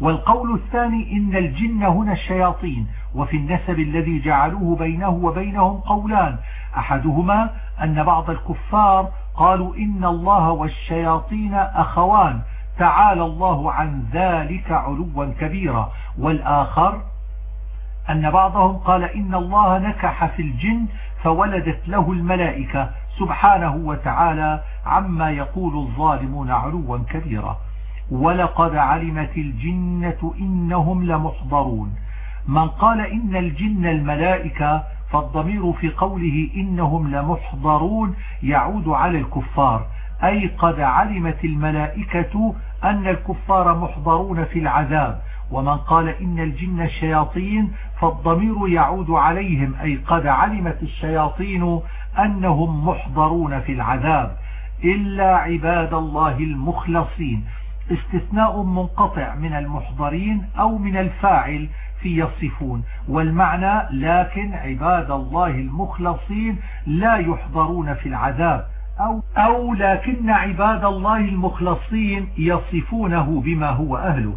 والقول الثاني إن الجن هنا الشياطين وفي النسب الذي جعلوه بينه وبينهم قولان. أحدهما أن بعض الكفار قالوا إن الله والشياطين أخوان تعالى الله عن ذلك علوا كبيرا. والآخر أن بعضهم قال إن الله نكح في الجن فولدت له الملائكة سبحانه وتعالى عما يقول الظالمون علوا كبيرا. ولقد علمت الجنة إنهم لمحضرون. من قال إن الجن الملائكة فالضمير في قوله إنهم لمحضرون يعود على الكفار. أي قد علمت الملائكة أن الكفار محضرون في العذاب. ومن قال إن الجن الشياطين فالضمير يعود عليهم. أي قد علمت الشياطين أنهم محضرون في العذاب. إلا عباد الله المخلصين. استثناء منقطع من المحضرين أو من الفاعل في يصفون. والمعنى لكن عباد الله المخلصين لا يحضرون في العذاب أو, أو لكن عباد الله المخلصين يصفونه بما هو أهله.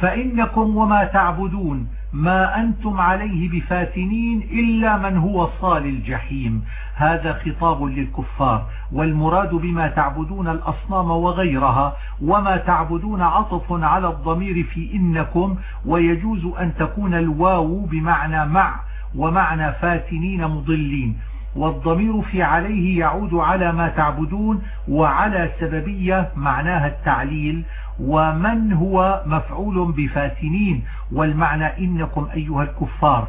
فإنكم وما تعبدون ما أنتم عليه بفاتنين إلا من هو صال الجحيم. هذا خطاب للكفار والمراد بما تعبدون الأصنام وغيرها وما تعبدون عطف على الضمير في إنكم ويجوز أن تكون الواو بمعنى مع ومعنى فاتنين مضلين. والضمير في عليه يعود على ما تعبدون وعلى سببية معناها التعليل ومن هو مفعول بفاتنين والمعنى إنكم أيها الكفار.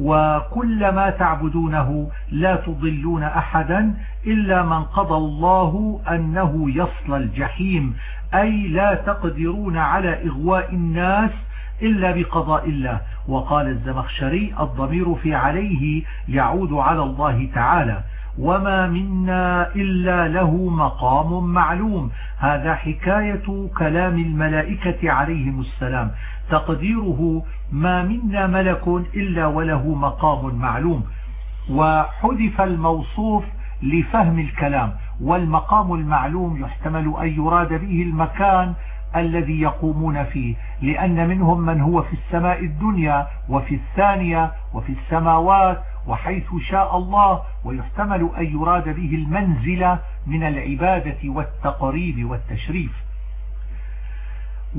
وكل ما تعبدونه لا تضلون أحدا إلا من قضى الله أنه يصل الجحيم أي لا تقدرون على إغواء الناس إلا بقضاء الله. وقال الزمخشري الضمير في عليه يعود على الله تعالى وما منا إلا له مقام معلوم. هذا حكاية كلام الملائكة عليهم السلام. تقديره ما منا ملك إلا وله مقام معلوم وحذف الموصوف لفهم الكلام والمقام المعلوم يحتمل أن يراد به المكان الذي يقومون فيه لأن منهم من هو في السماء الدنيا وفي الثانية وفي السماوات وحيث شاء الله ويحتمل أن يراد به المنزلة من العبادة والتقريب والتشريف.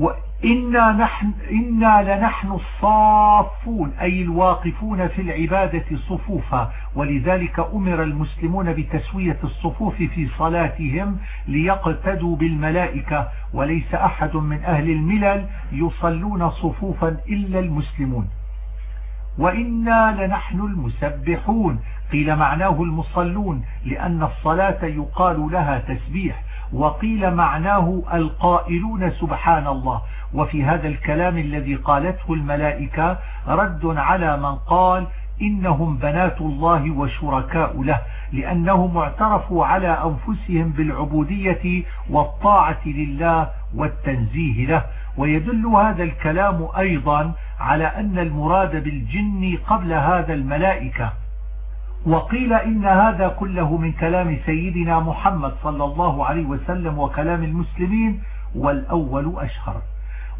وإنا نحن إنا لنحن الصافون أي الواقفون في العبادة صفوفا. ولذلك أمر المسلمون بتسوية الصفوف في صلاتهم ليقتدوا بالملائكة. وليس أحد من أهل الملل يصلون صفوفا إلا المسلمون. وإنا لنحن المسبحون. قيل معناه المصلون لأن الصلاة يقال لها تسبيح. وقيل معناه القائلون سبحان الله. وفي هذا الكلام الذي قالته الملائكة رد على من قال إنهم بنات الله وشركاء له لأنهم اعترفوا على أنفسهم بالعبودية والطاعة لله والتنزيه له. ويدل هذا الكلام أيضا على أن المراد بالجن قبل هذا الملائكة. وقيل إن هذا كله من كلام سيدنا محمد صلى الله عليه وسلم وكلام المسلمين والأول أشهر.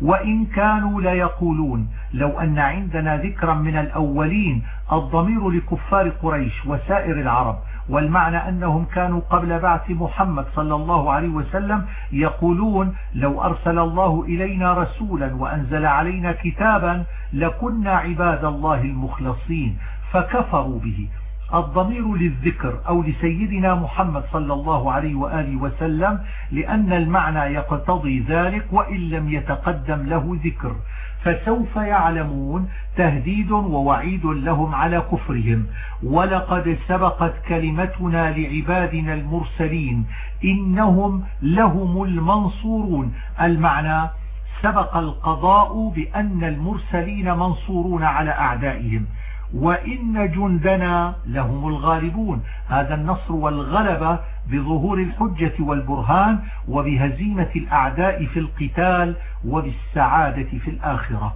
وإن كانوا ليقولون لو أن عندنا ذكرا من الأولين الضمير لكفار قريش وسائر العرب والمعنى أنهم كانوا قبل بعث محمد صلى الله عليه وسلم يقولون لو أرسل الله إلينا رسولا وأنزل علينا كتابا لكنا عباد الله المخلصين فكفروا به. الضمير للذكر أو لسيدنا محمد صلى الله عليه وآله وسلم لأن المعنى يقتضي ذلك وإن لم يتقدم له ذكر. فسوف يعلمون تهديد ووعيد لهم على كفرهم. ولقد سبقت كلمتنا لعبادنا المرسلين إنهم لهم المنصورون. المعنى سبق القضاء بأن المرسلين منصورون على أعدائهم. وإن جندنا لهم الغالبون. هذا النصر والغلبة بظهور الحجة والبرهان وبهزيمة الأعداء في القتال وبالسعادة في الآخرة.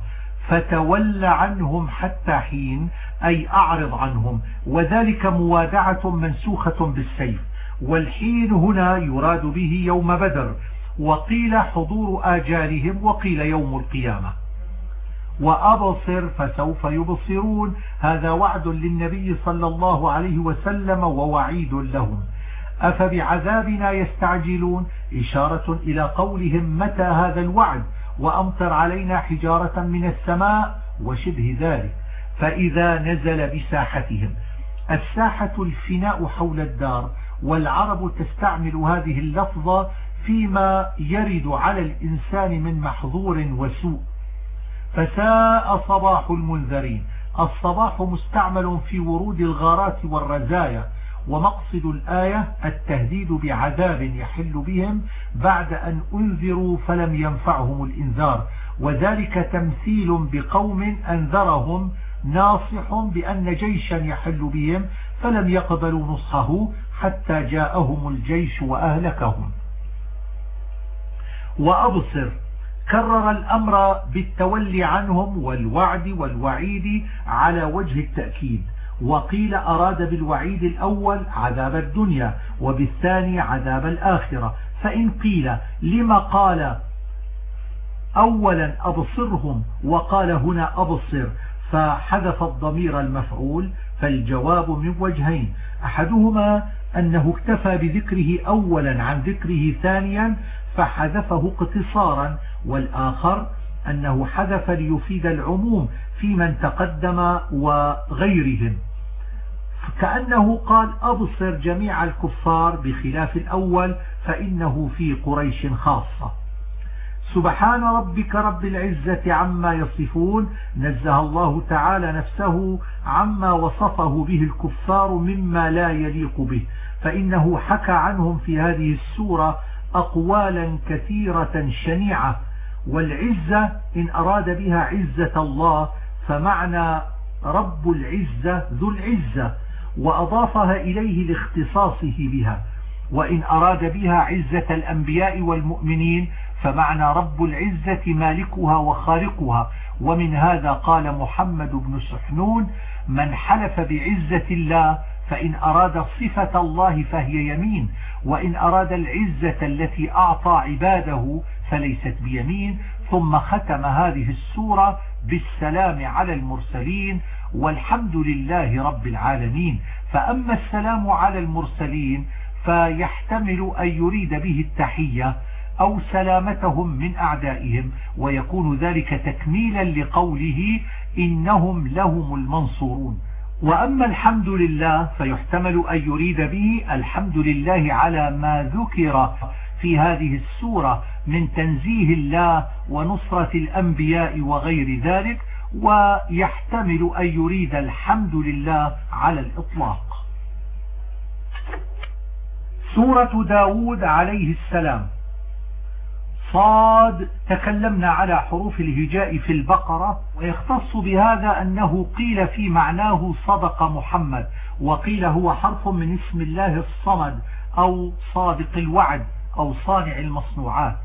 فتول عنهم حتى حين أي أعرض عنهم. وذلك موادعة منسوخة بالسيف. والحين هنا يراد به يوم بدر. وقيل حضور آجالهم وقيل يوم القيامة. وأبصر فسوف يبصرون. هذا وعد للنبي صلى الله عليه وسلم ووعيد لهم. أفبعذابنا يستعجلون؟ إشارة إلى قولهم متى هذا الوعد؟ وأمطر علينا حجارة من السماء وشبه ذلك. فإذا نزل بساحتهم الساحة الفناء حول الدار والعرب تستعمل هذه اللفظة فيما يرد على الإنسان من محظور وسوء. فساء صباح المنذرين. الصباح مستعمل في ورود الغارات والرزايا ومقصد الآية التهديد بعذاب يحل بهم بعد أن أنذروا فلم ينفعهم الإنذار. وذلك تمثيل بقوم أنذرهم ناصح بأن جيشا يحل بهم فلم يقبلوا نصحه حتى جاءهم الجيش وأهلكهم. وأبصر كرر الأمر بالتولي عنهم والوعد والوعيد على وجه التأكيد. وقيل أراد بالوعيد الأول عذاب الدنيا وبالثاني عذاب الآخرة. فإن قيل لما قال أولا أبصرهم وقال هنا أبصر فحذف الضمير المفعول فالجواب من وجهين. أحدهما أنه اكتفى بذكره أولا عن ذكره ثانيا فحذفه اقتصارا والآخر أنه حذف ليفيد العموم في من تقدم وغيرهم. كأنه قال أبصر جميع الكفار بخلاف الأول فإنه في قريش خاصة. سبحان ربك رب العزة عما يصفون. نزه الله تعالى نفسه عما وصفه به الكفار مما لا يليق به. فإنه حكى عنهم في هذه السورة أقوالا كثيرة شنيعة والعزة إن أراد بها عزة الله فمعنى رب العزة ذو العزة وأضافها إليه لاختصاصه بها. وإن أراد بها عزة الأنبياء والمؤمنين فمعنى رب العزة مالكها وخالقها. ومن هذا قال محمد بن سحنون من حلف بعزة الله فإن أراد صفة الله فهي يمين وإن أراد العزة التي أعطى عباده فليست بيمين ثم ختم هذه السورة بالسلام على المرسلين والحمد لله رب العالمين. فأما السلام على المرسلين فيحتمل أن يريد به التحية أو سلامتهم من أعدائهم ويكون ذلك تكميلا لقوله إنهم لهم المنصورون. وأما الحمد لله فيحتمل أن يريد به الحمد لله على ما ذكر في هذه السورة من تنزيه الله ونصرة الأنبياء وغير ذلك ويحتمل أن يريد الحمد لله على الإطلاق. سورة داود عليه السلام. صاد تكلمنا على حروف الهجاء في البقرة ويختص بهذا أنه قيل في معناه صدق محمد وقيل هو حرف من اسم الله الصمد أو صادق الوعد أو صانع المصنوعات.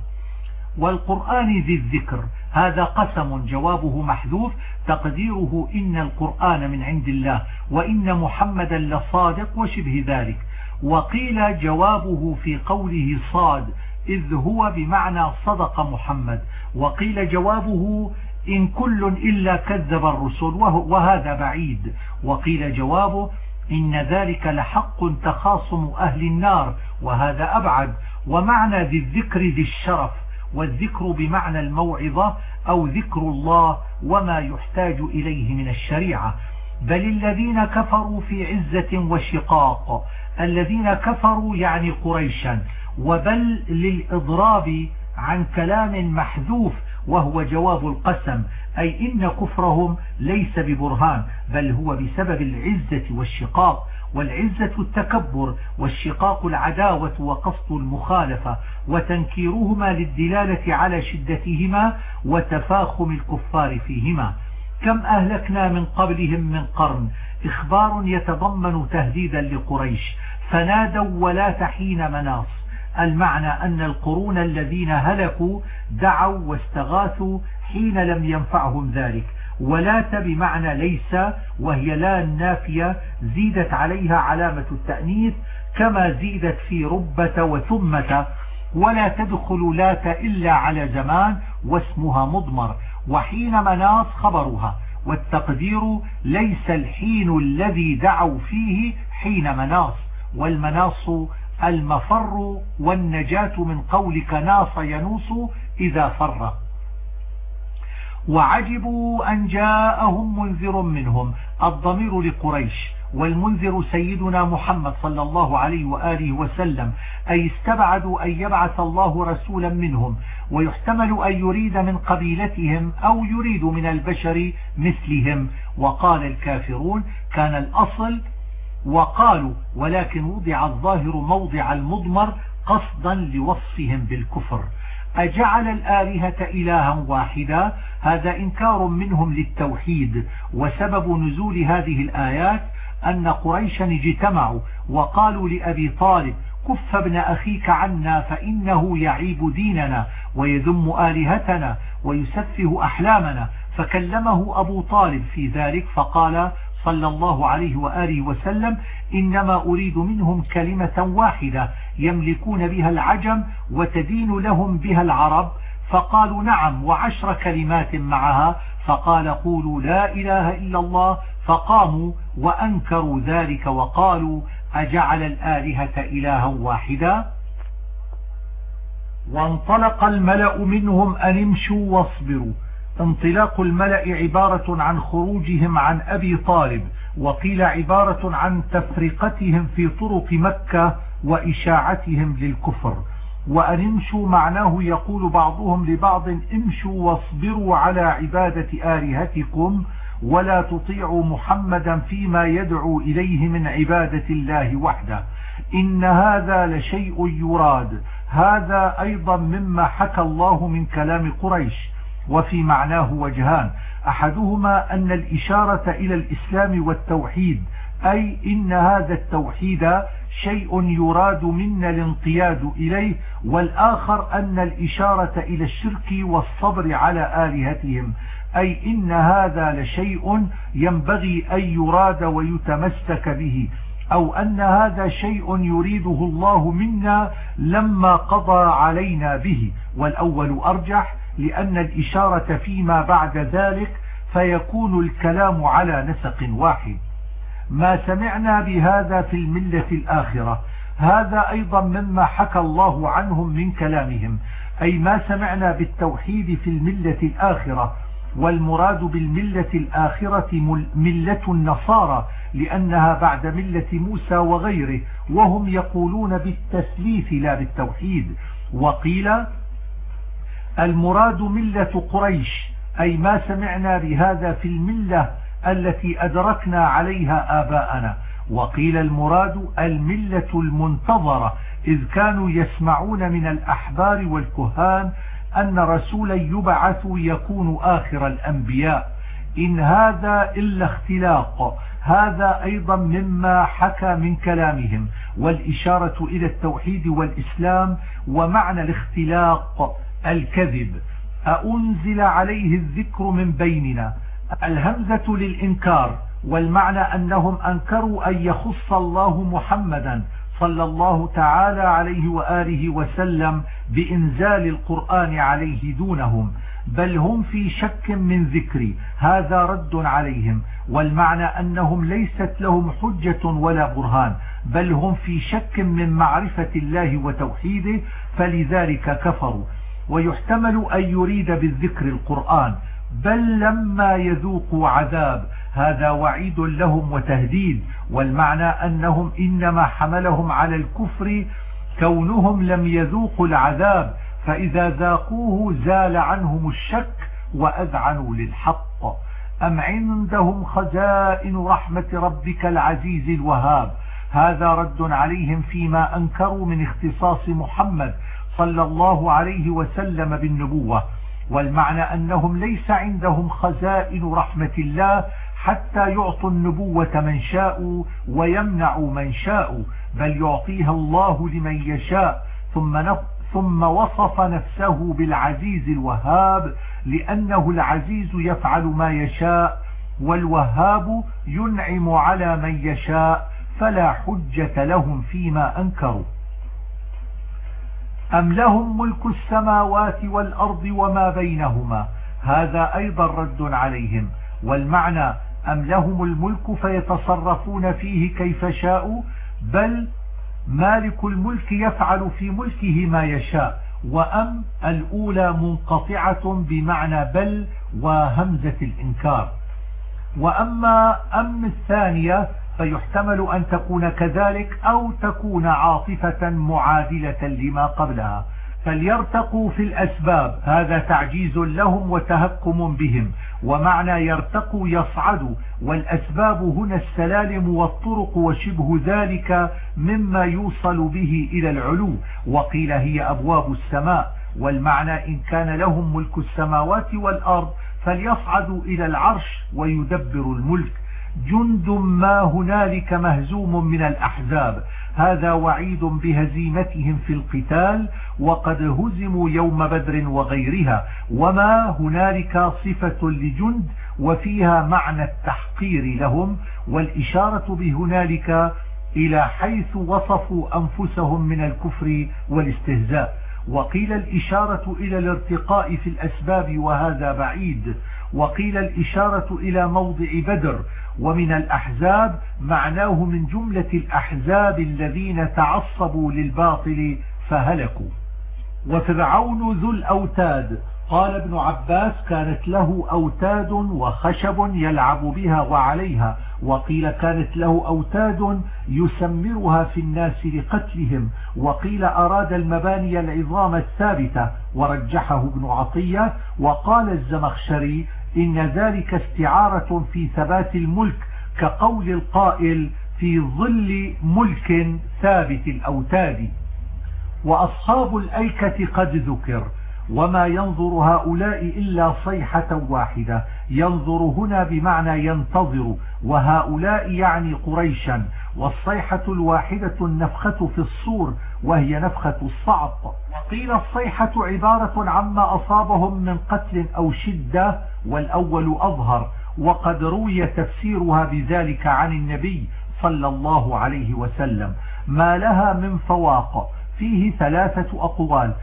والقرآن ذي الذكر هذا قسم جوابه محذوف تقديره إن القرآن من عند الله وإن محمدا لصادق وشبه ذلك. وقيل جوابه في قوله صاد إذ هو بمعنى صدق محمد. وقيل جوابه إن كل إلا كذب الرسل وهذا بعيد. وقيل جوابه إن ذلك لحق تخاصم أهل النار وهذا أبعد. ومعنى ذي الذكر ذي الشرف والذكر بمعنى الموعظة أو ذكر الله وما يحتاج إليه من الشريعة. بل الذين كفروا في عزة وشقاق. الذين كفروا يعني قريشا. وبل للإضراب عن كلام محذوف وهو جواب القسم أي إن كفرهم ليس ببرهان بل هو بسبب العزة والشقاق والعزة التكبر والشقاق العداوة وقصد المخالفة وتنكيرهما للدلالة على شدتهما وتفاخم الكفار فيهما. كم أهلكنا من قبلهم من قرن إخبار يتضمن تهديدا لقريش فنادوا ولا تحين مناص. المعنى أن القرون الذين هلكوا دعوا واستغاثوا حين لم ينفعهم ذلك. ولات بمعنى ليس وهي لا النافية زيدت عليها علامة التأنيث كما زيدت في ربة وثمة. ولا تدخل لات إلا على زمان واسمها مضمر وحين مناص خبرها. والتقدير ليس الحين الذي دعوا فيه حين مناص والمناص المفر والنجاة من قولك ناص ينوص إذا فر. وعجبوا أن جاءهم منذر منهم الضمير لقريش والمنذر سيدنا محمد صلى الله عليه وآله وسلم أي استبعدوا أن يبعث الله رسولا منهم ويحتمل أن يريد من قبيلتهم أو يريد من البشر مثلهم. وقال الكافرون كان الأصل وقالوا ولكن وضع الظاهر موضع المضمر قصدا لوصفهم بالكفر. أجعل الآلهة إلها واحدا؟ هذا إنكار منهم للتوحيد. وسبب نزول هذه الآيات أن قريشا اجتمعوا وقالوا لأبي طالب كف ابن أخيك عنا فإنه يعيب ديننا ويذم آلهتنا ويسفه أحلامنا. فكلمه أبو طالب في ذلك فقال صلى الله عليه وآله وسلم إنما أريد منهم كلمة واحدة يملكون بها العجم وتدين لهم بها العرب. فقالوا نعم وعشر كلمات معها. فقال قولوا لا إله إلا الله. فقاموا وأنكروا ذلك وقالوا أجعل الآلهة إلها واحدا؟ وانطلق الملأ منهم أن امشوا واصبروا. انطلاق الملأ عبارة عن خروجهم عن أبي طالب وقيل عبارة عن تفرقتهم في طرق مكة وإشاعتهم للكفر. وأن امشوا معناه يقول بعضهم لبعض امشوا واصبروا على عبادة آلهتكم ولا تطيعوا محمدا فيما يدعو إليه من عبادة الله وحده. إن هذا لشيء يراد. هذا أيضا مما حكى الله من كلام قريش. وفي معناه وجهان. أحدهما أن الإشارة إلى الإسلام والتوحيد أي إن هذا التوحيد شيء يراد منا الانقياد إليه والآخر أن الإشارة إلى الشرك والصبر على آلهتهم أي إن هذا لشيء ينبغي أن يراد ويتمسك به أو أن هذا شيء يريده الله منا لما قضى علينا به. والأول أرجح لأن الإشارة فيما بعد ذلك فيكون الكلام على نسق واحد. ما سمعنا بهذا في الملة الآخرة هذا أيضا مما حكى الله عنهم من كلامهم أي ما سمعنا بالتوحيد في الملة الآخرة والمراد بالملة الآخرة ملة النصارى لأنها بعد ملة موسى وغيره وهم يقولون بالتسليف لا بالتوحيد. وقيل المراد ملة قريش أي ما سمعنا بهذا في الملة التي أدركنا عليها آباءنا. وقيل المراد الملة المنتظرة إذ كانوا يسمعون من الأحبار والكهان أن رسولا يبعث يكون آخر الأنبياء. إن هذا إلا اختلاق هذا أيضا مما حكى من كلامهم والإشارة إلى التوحيد والإسلام ومعنى الاختلاق. الكذب. أأنزل عليه الذكر من بيننا. الهمزة للإنكار والمعنى أنهم أنكروا أن يخص الله محمدا صلى الله تعالى عليه وآله وسلم بإنزال القرآن عليه دونهم. بل هم في شك من ذكري. هذا رد عليهم. والمعنى أنهم ليست لهم حجة ولا برهان. بل هم في شك من معرفة الله وتوحيده. فلذلك كفروا. ويحتمل أن يريد بالذكر القرآن. بل لما يذوقوا عذاب هذا وعيد لهم وتهديد. والمعنى أنهم إنما حملهم على الكفر كونهم لم يذوقوا العذاب. فإذا ذاقوه زال عنهم الشك وأذعنوا للحق. أم عندهم خزائن رحمة ربك العزيز الوهاب؟ هذا رد عليهم فيما أنكروا من اختصاص محمد. صلى الله عليه وسلم بالنبوة والمعنى أنهم ليس عندهم خزائن رحمة الله حتى يعطوا النبوة من شاء ويمنعوا من شاء بل يعطيها الله لمن يشاء ثم ثم وصف نفسه بالعزيز الوهاب لأنه العزيز يفعل ما يشاء والوهاب ينعم على من يشاء فلا حجة لهم فيما أنكروا. أم لهم ملك السماوات والأرض وما بينهما؟ هذا أيضا رد عليهم. والمعنى أم لهم الملك فيتصرفون فيه كيف شاءوا؟ بل مالك الملك يفعل في ملكه ما يشاء. وأم الأولى منقطعة بمعنى بل وهمزة الإنكار. وأما أم الثانية فيحتمل أن تكون كذلك أو تكون عاطفة معادلة لما قبلها. فليرتقوا في الأسباب هذا تعجيز لهم وتهكم بهم. ومعنى يرتقوا يصعدوا والأسباب هنا السلالم والطرق وشبه ذلك مما يوصل به إلى العلو. وقيل هي أبواب السماء والمعنى إن كان لهم ملك السماوات والأرض فليصعدوا إلى العرش ويدبر الملك. جند ما هنالك مهزوم من الأحزاب. هذا وعيد بهزيمتهم في القتال وقد هزموا يوم بدر وغيرها. وما هنالك صفة لجند وفيها معنى التحقير لهم والإشارة بهنالك إلى حيث وصفوا أنفسهم من الكفر والاستهزاء. وقيل الإشارة إلى الارتقاء في الأسباب وهذا بعيد. وقيل الإشارة إلى موضع بدر ومن الأحزاب معناه من جملة الأحزاب الذين تعصبوا للباطل فهلكوا. وفرعون ذو الأوتاد قال ابن عباس كانت له أوتاد وخشب يلعب بها وعليها وقيل كانت له أوتاد يسمرها في الناس لقتلهم وقيل أراد المباني العظام الثابتة ورجحه ابن عطية وقال الزمخشري إن ذلك استعارة في ثبات الملك كقول القائل في ظل ملك ثابت الأوتاد. وأصحاب الأيكة قد ذكر وما ينظر هؤلاء إلا صيحة واحدة. ينظر هنا بمعنى ينتظر وهؤلاء يعني قريشا. والصيحة الواحدة النفخة في الصور وهي نفخة الصعق وقيل الصيحة عبارة عما أصابهم من قتل أو شدة والأول أظهر وقد روي تفسيرها بذلك عن النبي صلى الله عليه وسلم. ما لها من فواق فيه ثلاثة أقوال.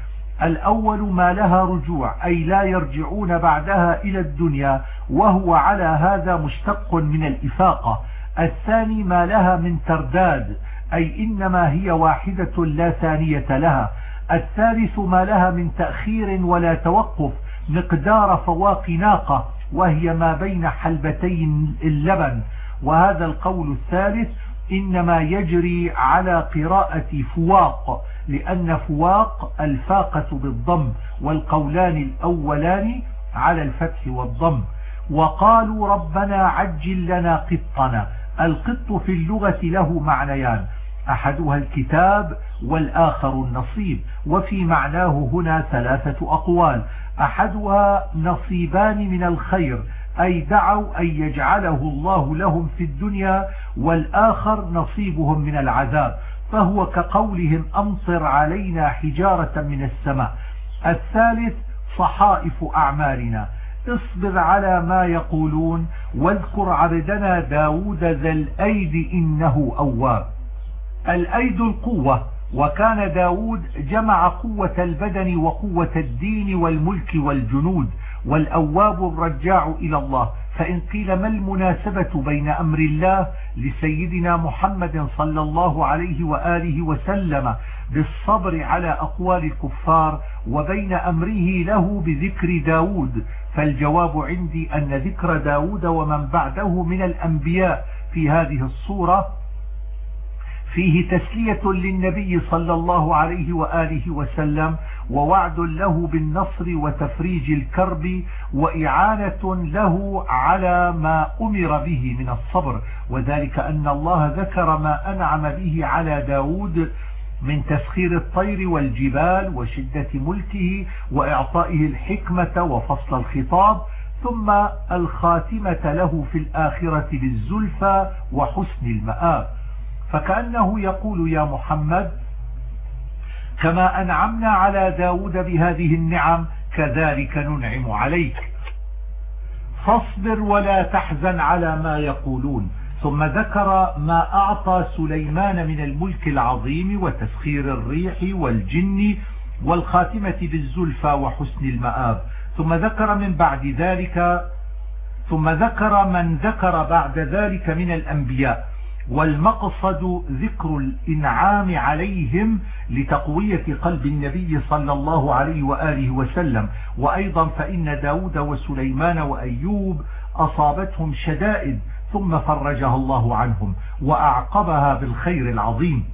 الأول ما لها رجوع أي لا يرجعون بعدها إلى الدنيا وهو على هذا مشتق من الإفاقة. الثاني ما لها من ترداد أي إنما هي واحدة لا ثانية لها. الثالث ما لها من تأخير ولا توقف مقدار فواق ناقة وهي ما بين حلبتي اللبن. وهذا القول الثالث إنما يجري على قراءة فواق لأن فواق الفاقة بالضم والقولان الأولان على الفتح والضم. وقالوا ربنا عجل لنا قطنا. القط في اللغة له معنيان. أحدها الكتاب والآخر النصيب وفي معناه هنا ثلاثة أقوال. أحدها نصيبان من الخير أي دعوا أن يجعله الله لهم في الدنيا والآخر نصيبهم من العذاب. فهو كقولهم أمطر علينا حجارة من السماء. الثالث صحائف أعمالنا. اصبر على ما يقولون واذكر عبدنا داود ذا الأيد إنه أواب. الأيد القوة وكان داود جمع قوة البدن وقوة الدين والملك والجنود والأواب الرجاع إلى الله. فإن قيل ما المناسبة بين أمر الله لسيدنا محمد صلى الله عليه وآله وسلم بالصبر على أقوال الكفار وبين أمره له بذكر داود؟ فالجواب عندي أن ذكر داود ومن بعده من الأنبياء في هذه الصورة فيه تسلية للنبي صلى الله عليه وآله وسلم ووعد له بالنصر وتفريج الكرب وإعانة له على ما أمر به من الصبر. وذلك أن الله ذكر ما أنعم به على داود من تسخير الطير والجبال وشدة ملكه وإعطائه الحكمة وفصل الخطاب ثم الخاتمة له في الآخرة بالزلفى وحسن المآب. فكأنه يقول يا محمد كما أنعمنا على داود بهذه النعم كذلك ننعم عليك. فاصبر ولا تحزن على ما يقولون. ثم ذكر ما أعطى سليمان من الملك العظيم وتسخير الريح والجن والخاتمة بالزلفى وحسن المآب. ثم ذكر من بعد ذلك ثم ذكر من ذكر بعد ذلك من الأنبياء. والمقصد ذكر الإنعام عليهم لتقوية قلب النبي صلى الله عليه وآله وسلم. وأيضا فإن داود وسليمان وأيوب أصابتهم شدائد ثم فرجها الله عنهم وأعقبها بالخير العظيم.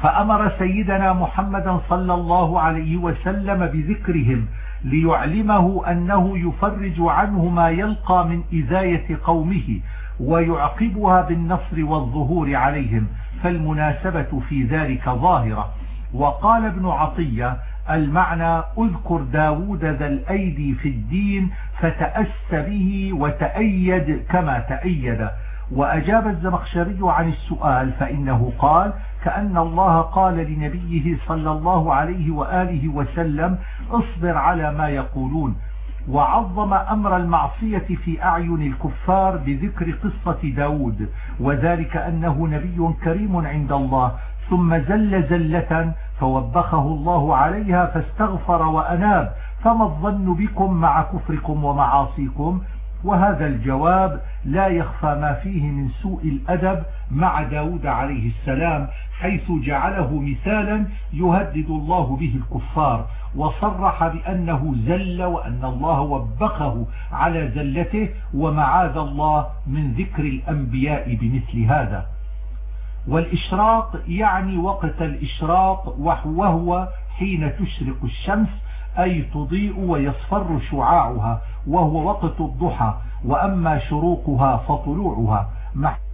فأمر سيدنا محمدا صلى الله عليه وسلم بذكرهم ليعلمه أنه يفرج عنه ما يلقى من إذاية قومه ويعقبها بالنصر والظهور عليهم فالمناسبة في ذلك ظاهرة. وقال ابن عطية المعنى اذكر داود ذا الأيدي في الدين فتأس به وتأيد كما تأيد. وأجاب الزمخشري عن السؤال فإنه قال كأن الله قال لنبيه صلى الله عليه وآله وسلم اصبر على ما يقولون. وعظم أمر المعصية في أعين الكفار بذكر قصة داود وذلك أنه نبي كريم عند الله ثم زل زلة فوبخه الله عليها فاستغفر وأناب فما الظن بكم مع كفركم ومعاصيكم؟ وهذا الجواب لا يخفى ما فيه من سوء الأدب مع داود عليه السلام حيث جعله مثالا يهدد الله به الكفار. وصرح بأنه زل وأن الله وبخه على زلته ومعاذ الله من ذكر الأنبياء بمثل هذا. والإشراق يعني وقت الإشراق وهو حين تشرق الشمس أي تضيء ويصفر شعاعها وهو وقت الضحى وأما شروقها فطلوعها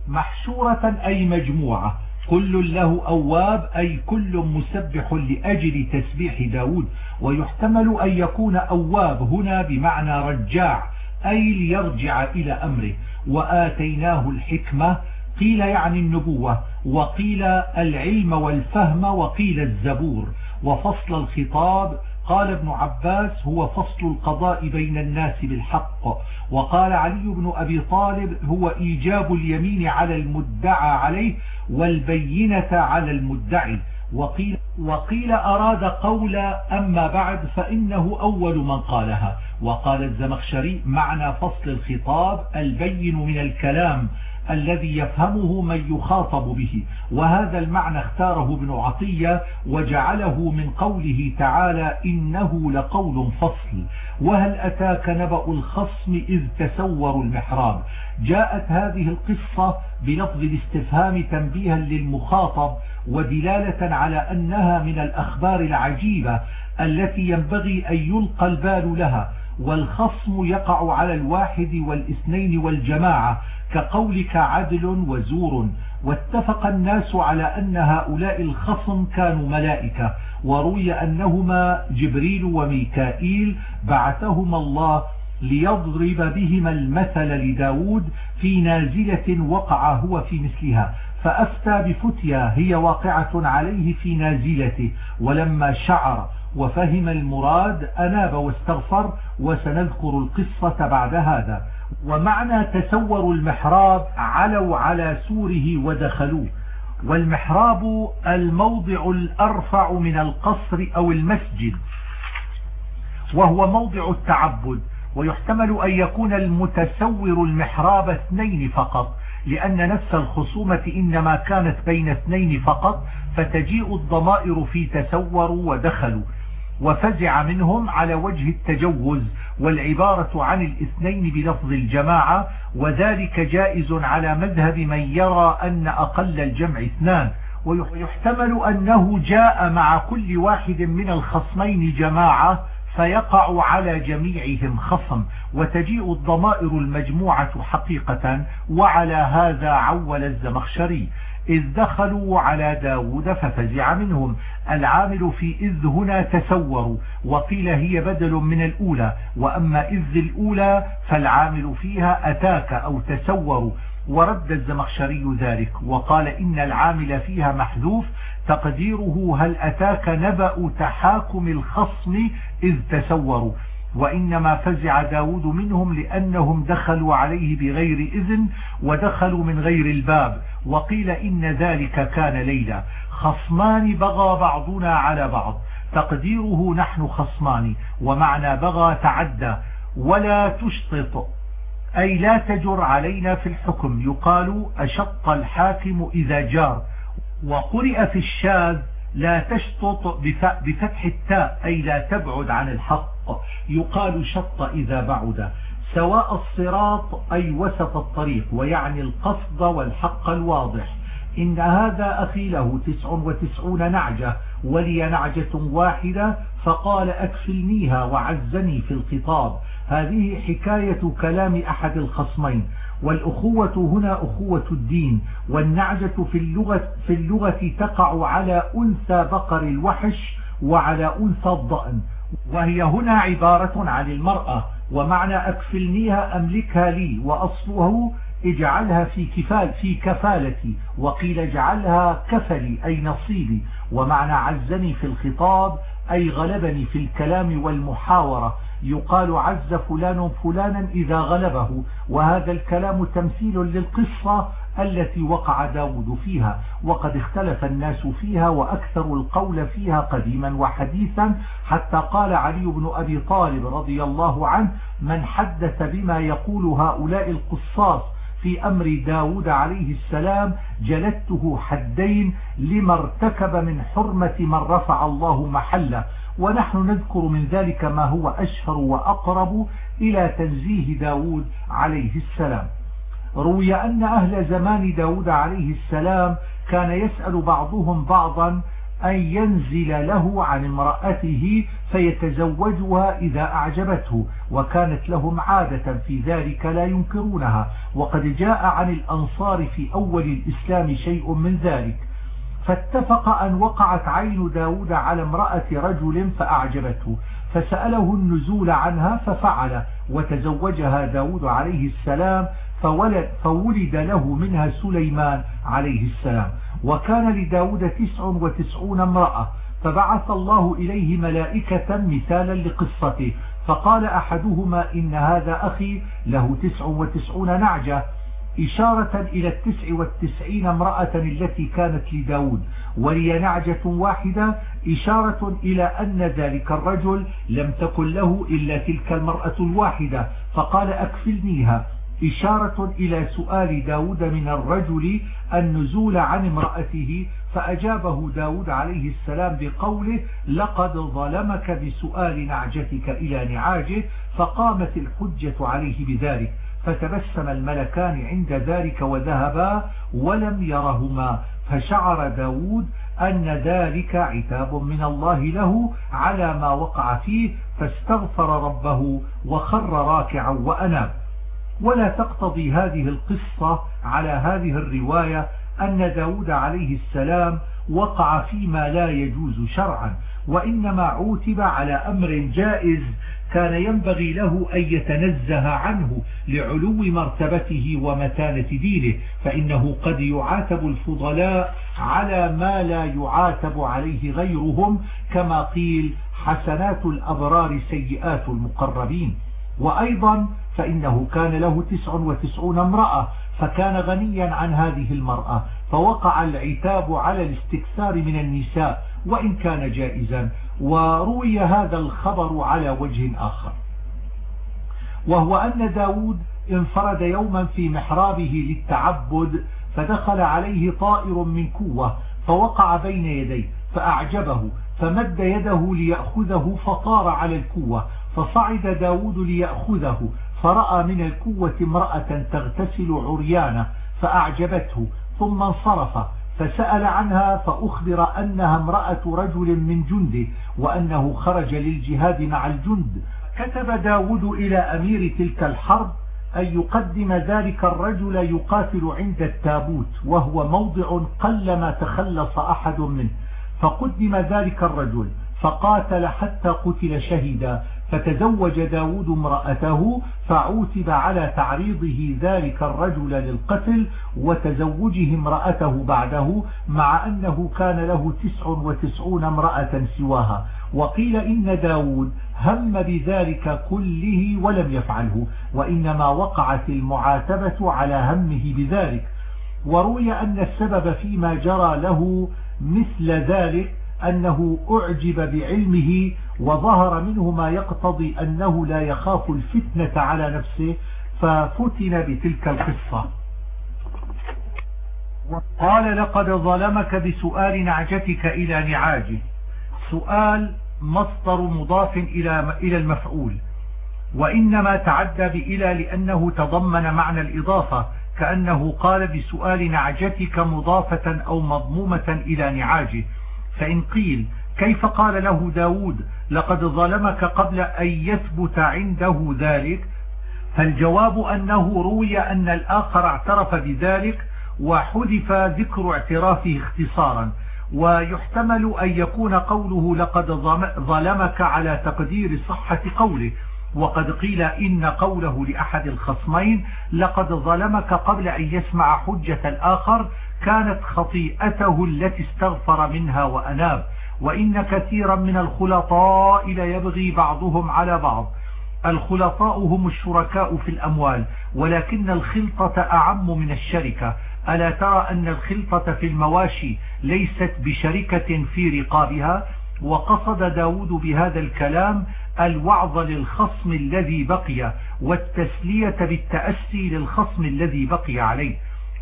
محشورة أي مجموعة. كل له أواب أي كل مسبح لأجل تسبيح داود. ويحتمل أن يكون أواب هنا بمعنى رجاع أي ليرجع إلى أمره. وآتيناه الحكمة قيل يعني النبوة وقيل العلم والفهم وقيل الزبور. وفصل الخطاب قال ابن عباس هو فصل القضاء بين الناس بالحق. وقال علي بن أبي طالب هو إيجاب اليمين على المدعى عليه والبينة على المدعي. وقيل, وقيل أراد قول أما بعد فإنه أول من قالها. وقال الزمخشري معنى فصل الخطاب البين من الكلام. الذي يفهمه من يخاطب به. وهذا المعنى اختاره ابن عطية وجعله من قوله تعالى إنه لقول فصل. وهل أتاك نبأ الخصم إذ تسوروا المحراب؟ جاءت هذه القصة بلفظ الاستفهام تنبيها للمخاطب ودلالة على أنها من الأخبار العجيبة التي ينبغي أن يلقى البال لها. والخصم يقع على الواحد والاثنين والجماعة. كقولك عدل وزور واتفق الناس على أن هؤلاء الخصم كانوا ملائكة وروي أنهما جبريل وميكائيل بعثهما الله ليضرب بهما المثل لداود في نازلة وقع هو في مثلها فأفتى بفتيا هي واقعة عليه في نازلته ولما شعر وفهم المراد أناب واستغفر وسنذكر القصة بعد هذا. ومعنى تسوروا المحراب علوا على سوره ودخلوه. والمحراب الموضع الأرفع من القصر أو المسجد وهو موضع التعبد ويحتمل أن يكون المتسور المحراب اثنين فقط لأن نفس الخصومة إنما كانت بين اثنين فقط فتجيء الضمائر في تسوروا ودخلوا وفزع منهم على وجه التجوز والعبارة عن الاثنين بلفظ الجماعة وذلك جائز على مذهب من يرى أن أقل الجمع اثنان. ويحتمل أنه جاء مع كل واحد من الخصمين جماعة فيقع على جميعهم خصم. وتجيء الضمائر المجموعة حقيقة وعلى هذا عول الزمخشري. إذ دخلوا على داود ففزع منهم. العامل في إذ هنا تسوروا وقيل هي بدل من الأولى وأما إذ الأولى فالعامل فيها أتاك أو تسوروا ورد الزمخشري ذلك وقال إن العامل فيها محذوف تقديره هل أتاك نبأ تحاكم الخصم إذ تسوروا وإنما فزع داود منهم لأنهم دخلوا عليه بغير إذن ودخلوا من غير الباب وقيل إن ذلك كان ليلا خصمان بغى بعضنا على بعض. تقديره نحن خصمان ومعنى بغى تعدى ولا تشطط. أي لا تجر علينا في الحكم. يقال أشط الحاكم إذا جار. وقرئ في الشاذ لا تشطط بفتح التاء أي لا تبعد عن الحق. يقال شط إذا بعد. سواء الصراط أي وسط الطريق ويعني القصد والحق الواضح. إن هذا أخي له تسع وتسعون نعجة ولي نعجة واحدة فقال أكفلنيها وعزني في الخطاب. هذه حكاية كلام أحد الخصمين. والأخوة هنا أخوة الدين. والنعجة في اللغة, في اللغة تقع على أنثى بقر الوحش وعلى أنثى الضأن. وهي هنا عبارة عن المرأة. ومعنى أكفلنيها أملكها لي وأصله اجعلها في, كفال في كفالتي وقيل اجعلها كفلي أي نصيبي. ومعنى عزني في الخطاب أي غلبني في الكلام والمحاورة. يقال عز فلان فلانا إذا غلبه. وهذا الكلام تمثيل للقصة التي وقع داود فيها. وقد اختلف الناس فيها وأكثر القول فيها قديما وحديثا. حتى قال علي بن أبي طالب رضي الله عنه من حدث بما يقول هؤلاء القصاص في أمر داود عليه السلام جلدته حدين لما ارتكب من حرمة من رفع الله محله. ونحن نذكر من ذلك ما هو أشهر وأقرب إلى تنزيه داود عليه السلام. روي أن أهل زمان داود عليه السلام كان يسأل بعضهم بعضا أن ينزل له عن امرأته فيتزوجها إذا أعجبته وكانت لهم عادة في ذلك لا ينكرونها. وقد جاء عن الأنصار في أول الإسلام شيء من ذلك. فاتفق أن وقعت عين داود على امرأة رجل فأعجبته. فسأله النزول عنها ففعل وتزوجها داود عليه السلام فولد, فولد له منها سليمان عليه السلام. وكان لداود تسع وتسعون امرأة فبعث الله إليه ملائكة مثالا لقصته فقال أحدهما إن هذا أخي له تسع وتسعون نعجة. إشارة إلى التسع والتسعين امرأة التي كانت لداود ولي نعجة واحدة إشارة إلى أن ذلك الرجل لم تكن له إلا تلك المرأة الواحدة فقال أكفلنيها. إشارة إلى سؤال داود من الرجل النزول عن امرأته فأجابه داود عليه السلام بقوله لقد ظلمك بسؤال نعجتك إلى نعاجه فقامت الحجة عليه بذلك فتبسم الملكان عند ذلك وذهبا ولم يرهما فشعر داود أن ذلك عتاب من الله له على ما وقع فيه فاستغفر ربه وخر راكعا وأناب. ولا تقتضي هذه القصة على هذه الرواية أن داود عليه السلام وقع فيما لا يجوز شرعا وإنما عوتب على أمر جائز كان ينبغي له أن يتنزه عنه لعلو مرتبته ومتانة دينه فإنه قد يعاتب الفضلاء على ما لا يعاتب عليه غيرهم كما قيل حسنات الأبرار سيئات المقربين. وأيضا فإنه كان له تسع وتسعون امرأة فكان غنيا عن هذه المرأة فوقع العتاب على الاستكثار من النساء وإن كان جائزا. وروي هذا الخبر على وجه آخر. وهو أن داود انفرد يوما في محرابه للتعبد فدخل عليه طائر من كوة فوقع بين يديه فأعجبه فمد يده ليأخذه فطار على الكوة فصعد داود ليأخذه فرأى من الكوة امرأة تغتسل عريانة فأعجبته ثم انصرف فسأل عنها فأخبر أنها امرأة رجل من جنده وأنه خرج للجهاد مع الجند. كتب داود إلى أمير تلك الحرب أن يقدم ذلك الرجل يقاتل عند التابوت وهو موضع قلما تخلص أحد منه. فقدم ذلك الرجل فقاتل حتى قتل شهيدا. فتزوج داود امرأته فعوتب على تعريضه ذلك الرجل للقتل وتزوجه امرأته بعده مع أنه كان له تسع وتسعون امرأة سواها. وقيل إن داود هم بذلك كله ولم يفعله وإنما وقعت المعاتبة على همه بذلك. وروي أن السبب فيما جرى له مثل ذلك أنه أعجب بعلمه وظهر منه ما يقتضي أنه لا يخاف الفتنة على نفسه ففتن بتلك القصة. قال لقد ظلمك بسؤال نعجتك إلى نعاجه. سؤال مصدر مضاف إلى إلى المفعول. وإنما تعدى بإلى لأنه تضمن معنى الإضافة كأنه قال بسؤال نعجتك مضافة أو مضمومة إلى نعاجه. فإن قيل كيف قال له داود لقد ظلمك قبل أن يثبت عنده ذلك فالجواب أنه روي أن الآخر اعترف بذلك وحذف ذكر اعترافه اختصارا. ويحتمل أن يكون قوله لقد ظلمك على تقدير صحة قوله وقد قيل إن قوله لأحد الخصمين لقد ظلمك قبل أن يسمع حجة الآخر كانت خطيئته التي استغفر منها وأناب وإن كثيرا من الخلطاء ليبغي بعضهم على بعض. الخلطاء هم الشركاء في الأموال ولكن الخلطة أعم من الشركة. ألا ترى أن الخلطة في المواشي ليست بشركة في رقابها؟ وقصد داود بهذا الكلام الوعظ للخصم الذي بقي والتسلية بالتأسي للخصم الذي بقي عليه.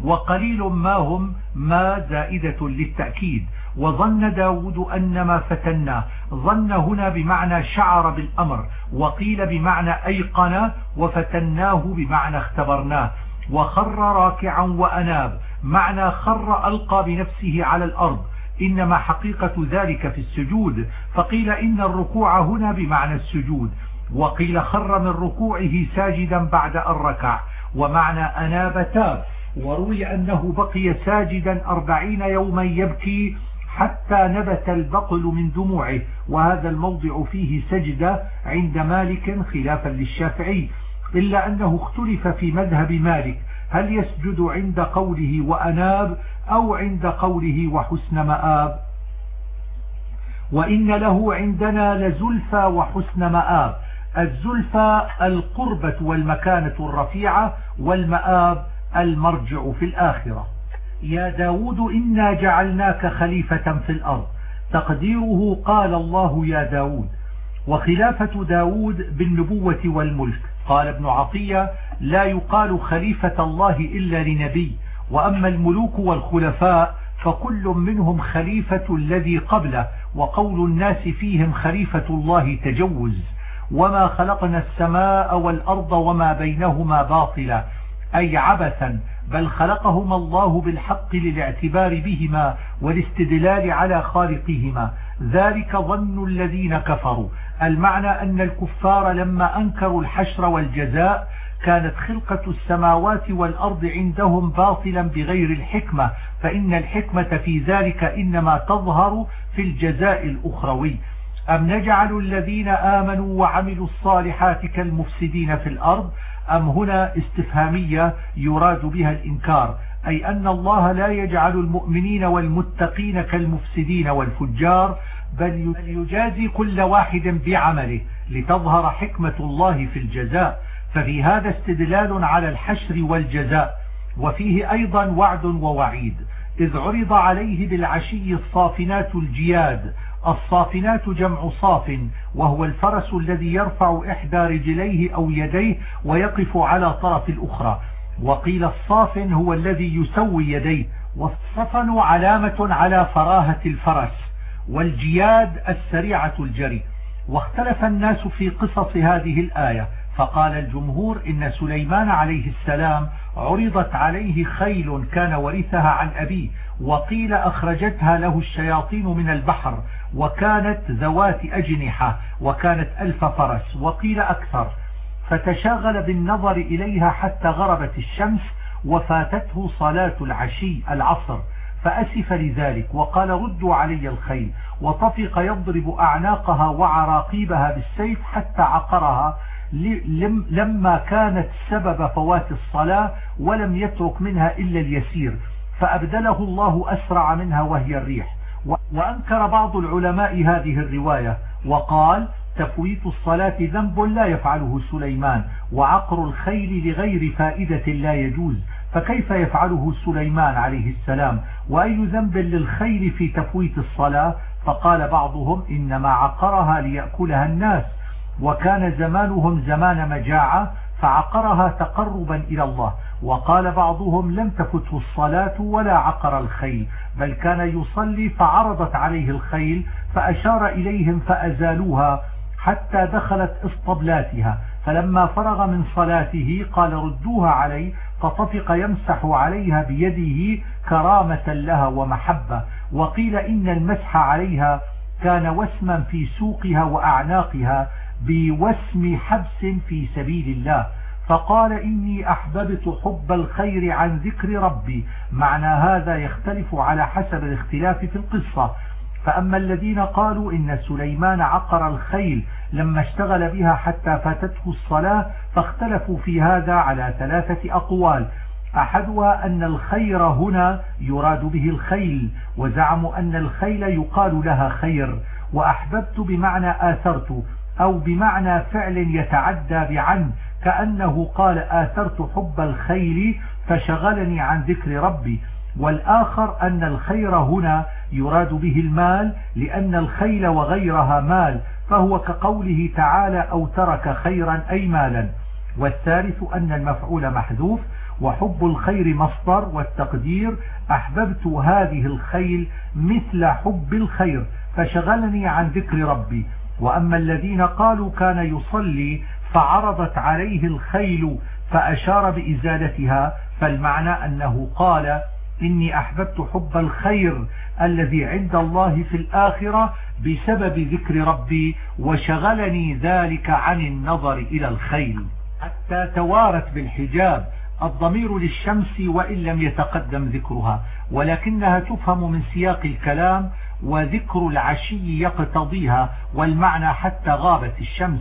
وقليل ما هم ما زائدة للتأكيد. وظن داود أن ما فتنا ظن هنا بمعنى شعر بالأمر وقيل بمعنى أيقن وفتناه بمعنى اختبرناه وخر راكعا وأناب معنى خر ألقى بنفسه على الأرض إنما حقيقة ذلك في السجود فقيل إن الركوع هنا بمعنى السجود وقيل خر من ركوعه ساجدا بعد أن ركع ومعنى أناب تاب وروي أنه بقي ساجدا أربعين يوما يبكي حتى نبت البقل من دموعه وهذا الموضع فيه سجدة عند مالك خلافا للشافعي إلا أنه اختلف في مذهب مالك هل يسجد عند قوله وأناب أو عند قوله وحسن مآب؟ وإن له عندنا لزلفى وحسن مآب الزلفى القربة والمكانة الرفيعة والمآب المرجع في الآخرة. يا داود إنا جعلناك خليفة في الأرض. تقديره قال الله يا داود. وخلافة داود بالنبوة والملك. قال ابن عطية لا يقال خليفة الله إلا لنبي. وأما الملوك والخلفاء فكل منهم خليفة الذي قبله. وقول الناس فيهم خليفة الله تجوز. وما خلقنا السماء والأرض وما بينهما باطلا. أي عبثا بل خلقهما الله بالحق للاعتبار بهما والاستدلال على خالقهما. ذلك ظن الذين كفروا. المعنى أن الكفار لما أنكروا الحشر والجزاء كانت خلقة السماوات والأرض عندهم باطلا بغير الحكمة فإن الحكمة في ذلك إنما تظهر في الجزاء الأخروي. أم نجعل الذين آمنوا وعملوا الصالحات كالمفسدين في الأرض؟ أم هنا استفهامية يراد بها الإنكار؟ أي أن الله لا يجعل المؤمنين والمتقين كالمفسدين والفجار بل يجازي كل واحد بعمله لتظهر حكمة الله في الجزاء. ففي هذا استدلال على الحشر والجزاء. وفيه أيضا وعد ووعيد. إذ عرض عليه بالعشي الصافنات الجياد الصافنات جمع صاف وهو الفرس الذي يرفع إحدى رجليه أو يديه ويقف على طرف الأخرى. وقيل الصافن هو الذي يسوي يديه. والصفن علامة على فراهة الفرس والجياد السريعة الجري. واختلف الناس في قصص هذه الآية. فقال الجمهور إن سليمان عليه السلام عرضت عليه خيل كان ورثها عن أبيه وقيل أخرجتها له الشياطين من البحر وكانت ذوات أجنحة وكانت ألف فرس وقيل أكثر. فتشاغل بالنظر إليها حتى غربت الشمس وفاتته صلاة العشي العصر فأسف لذلك وقال ردوا علي الخيل. وطفق يضرب أعناقها وعراقيبها بالسيف حتى عقرها لما كانت سبب فوات الصلاة ولم يترك منها إلا اليسير فأبدله الله أسرع منها وهي الريح. وأنكر بعض العلماء هذه الرواية وقال تفويت الصلاة ذنب لا يفعله سليمان وعقر الخيل لغير فائدة لا يجوز فكيف يفعله سليمان عليه السلام؟ وأي ذنب للخيل في تفويت الصلاة؟ فقال بعضهم إنما عقرها ليأكلها الناس. وكان زمانهم زمان مجاعة فعقرها تقربا إلى الله وقال بعضهم لم تفته الصلاة ولا عقر الخيل بل كان يصلي فعرضت عليه الخيل فأشار إليهم فأزالوها حتى دخلت اسطبلاتها فلما فرغ من صلاته قال ردوها عليه فطفق يمسح عليها بيده كرامة لها ومحبة وقيل إن المسح عليها كان وسما في سوقها وأعناقها بوسم حبس في سبيل الله. فقال إني أحببت حب الخير عن ذكر ربي. معنى هذا يختلف على حسب الاختلاف في القصة. فأما الذين قالوا إن سليمان عقر الخيل لما اشتغل بها حتى فاتته الصلاة فاختلفوا في هذا على ثلاثة أقوال. أحدها أن الخير هنا يراد به الخيل وزعموا أن الخيل يقال لها خير. وأحببت بمعنى آثرت. أو بمعنى فعل يتعدى بعن كأنه قال آثرت حب الخيل فشغلني عن ذكر ربي. والآخر أن الخير هنا يراد به المال لأن الخيل وغيرها مال فهو كقوله تعالى أو ترك خيرا أي مالا. والثالث أن المفعول محذوف وحب الخير مصدر والتقدير أحببت هذه الخيل مثل حب الخير فشغلني عن ذكر ربي. وأما الذين قالوا كان يصلي فعرضت عليه الخيل فأشار بإزالتها فالمعنى أنه قال إني أحببت حب الخير الذي عند الله في الآخرة بسبب ذكر ربي وشغلني ذلك عن النظر إلى الخيل. حتى توارت بالحجاب الضمير للشمس وإن لم يتقدم ذكرها ولكنها تفهم من سياق الكلام وذكر العشي يقتضيها والمعنى حتى غابت الشمس.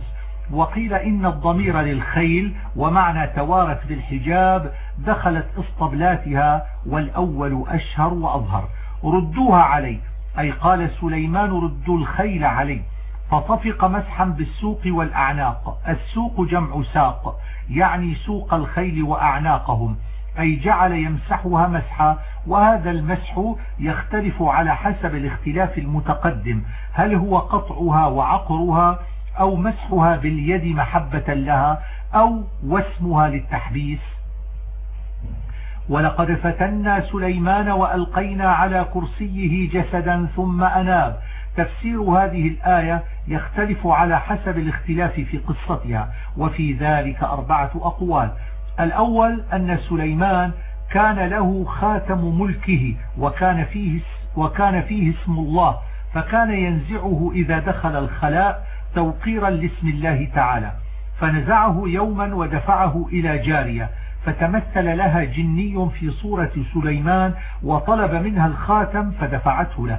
وقيل إن الضمير للخيل ومعنى توارت بالحجاب دخلت اسطبلاتها والأول أشهر وأظهر. ردوها علي أي قال سليمان ردوا الخيل علي. فطفق مسحا بالسوق والأعناق. السوق جمع ساق يعني سوق الخيل وأعناقهم. أي جعل يمسحها مسحا وهذا المسح يختلف على حسب الاختلاف المتقدم. هل هو قطعها وعقرها أو مسحها باليد محبة لها أو واسمها للتحبيس؟ ولقد فتنا سليمان وألقينا على كرسيه جسدا ثم أناب. تفسير هذه الآية يختلف على حسب الاختلاف في قصتها وفي ذلك أربعة أقوال. الأول أن سليمان كان له خاتم ملكه وكان فيه, وكان فيه اسم الله فكان ينزعه إذا دخل الخلاء توقيرا لاسم الله تعالى فنزعه يوما ودفعه إلى جارية فتمثل لها جني في صورة سليمان وطلب منها الخاتم فدفعته له.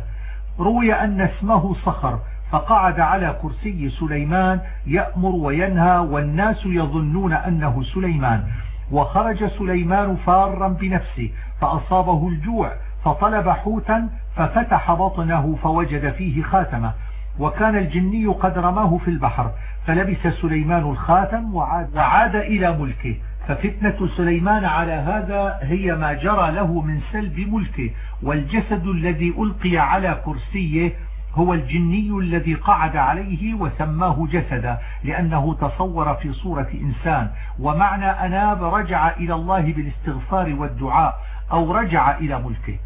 روي أن اسمه صخر فقعد على كرسي سليمان يأمر وينهى والناس يظنون أنه سليمان. وخرج سليمان فارا بنفسه فأصابه الجوع فطلب حوتا ففتح بطنه فوجد فيه خاتمة. وكان الجني قد رماه في البحر فلبس سليمان الخاتم وعاد, وعاد إلى ملكه. ففتنة سليمان على هذا هي ما جرى له من سلب ملكه والجسد الذي ألقي على كرسيه هو الجني الذي قعد عليه وسماه جسدا لأنه تصور في صورة إنسان. ومعنى أناب رجع إلى الله بالاستغفار والدعاء أو رجع إلى ملكه.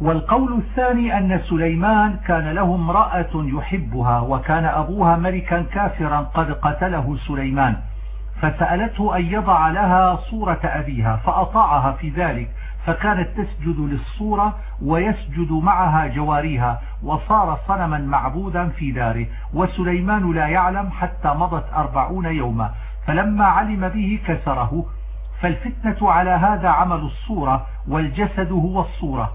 والقول الثاني أن سليمان كان له امرأة يحبها وكان أبوها ملكا كافرا قد قتله سليمان. فسألته أن يضع لها صورة أبيها فأطاعها في ذلك. فكانت تسجد للصورة ويسجد معها جواريها وصار صنما معبودا في داره وسليمان لا يعلم حتى مضت أربعون يوما فلما علم به كسره. فالفتنة على هذا عمل الصورة والجسد هو الصورة.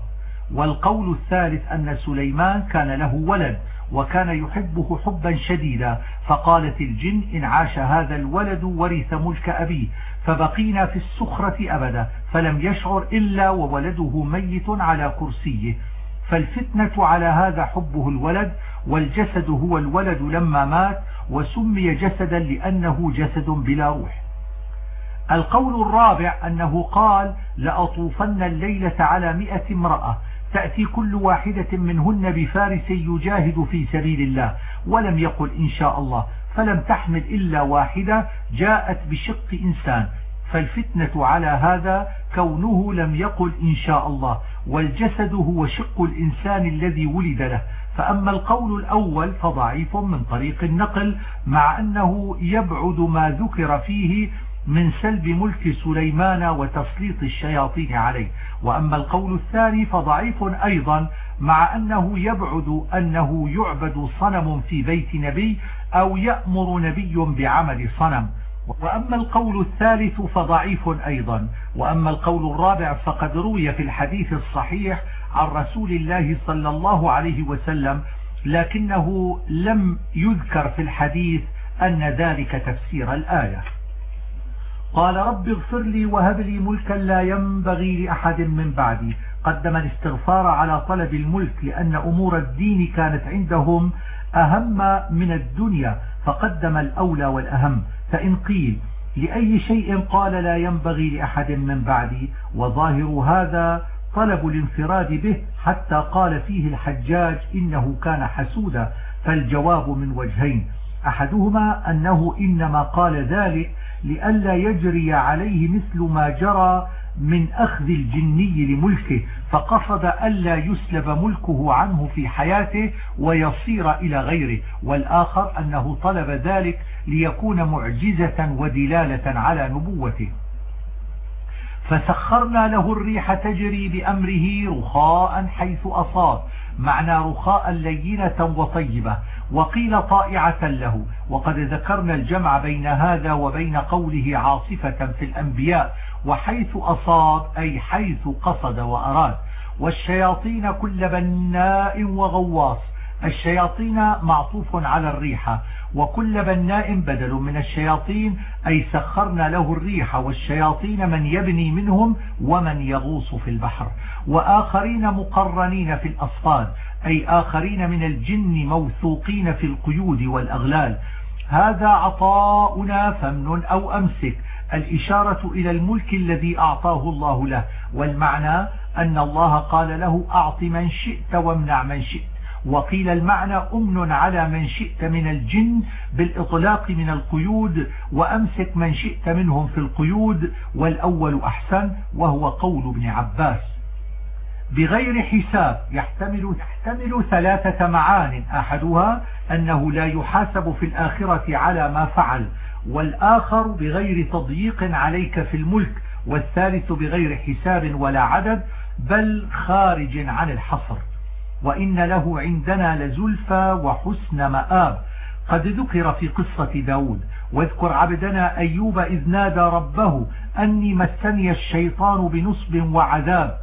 والقول الثالث أن سليمان كان له ولد وكان يحبه حبا شديدا فقالت الجن إن عاش هذا الولد ورث ملك أبيه. فبقينا في السخرة أبدا فلم يشعر إلا وولده ميت على كرسيه. فالفتنة على هذا حبه الولد والجسد هو الولد لما مات وسمي جسدا لأنه جسد بلا روح. القول الرابع أنه قال لأطوفن الليلة على مئة امرأة. تأتي كل واحدة منهن بفارس يجاهد في سبيل الله ولم يقل إن شاء الله. فلم تحمل إلا واحدة جاءت بشق إنسان. فالفتنة على هذا كونه لم يقل إن شاء الله والجسد هو شق الإنسان الذي ولد له. فأما القول الأول فضعيف من طريق النقل مع أنه يبعد ما ذكر فيه من سلب ملك سليمان وتسليط الشياطين عليه. وأما القول الثاني فضعيف أيضا مع أنه يبعد أنه يعبد صنم في بيت نبي أو يأمر نبي بعمل صنم. وأما القول الثالث فضعيف أيضا. وأما القول الرابع فقد روي في الحديث الصحيح عن رسول الله صلى الله عليه وسلم لكنه لم يذكر في الحديث أن ذلك تفسير الآية. قال رب اغفر لي وهب لي ملكا لا ينبغي لأحد من بعدي. قدم الاستغفار على طلب الملك لأن أمور الدين كانت عندهم أهم من الدنيا فقدم الأولى والأهم. فإن قيل لأي شيء قال لا ينبغي لأحد من بعدي وظاهر هذا طلب الانفراد به حتى قال فيه الحجاج إنه كان حسودا. فالجواب من وجهين. أحدهما أنه إنما قال ذلك لئلا يجري عليه مثل ما جرى من أخذ الجني لملكه فقصد ألا يسلب ملكه عنه في حياته ويصير إلى غيره. والآخر أنه طلب ذلك ليكون معجزة ودلالة على نبوته. فسخرنا له الريح تجري بأمره رخاء حيث أصاب معنى رخاء لينة وطيبة. وقيل طائعة له. وقد ذكرنا الجمع بين هذا وبين قوله عاصفة في الأنبياء وحيث أصاب أي حيث قصد وأراد. والشياطين كل بناء وغواص. الشياطين معطوف على الريحة وكل بناء بدل من الشياطين أي سخرنا له الريح والشياطين من يبني منهم ومن يغوص في البحر. وآخرين مقرنين في الأصفاد أي آخرين من الجن موثوقين في القيود والأغلال. هذا عطاؤنا فمن أو أمسك. الإشارة إلى الملك الذي أعطاه الله له. والمعنى أن الله قال له أعط من شئت وامنع من شئت. وقيل المعنى أمن على من شئت من الجن بالإطلاق من القيود وأمسك من شئت منهم في القيود والأول أحسن وهو قول ابن عباس. بغير حساب يحتمل تحتمل ثلاثة معان أحدها أنه لا يحاسب في الآخرة على ما فعل والآخر بغير تضييق عليك في الملك والثالث بغير حساب ولا عدد بل خارج عن الحصر. وإن له عندنا لزلفى وحسن مآب. قد ذكر في قصة داود واذكر عبدنا أيوب إذ نادى ربه أني مسني الشيطان بنصب وعذاب.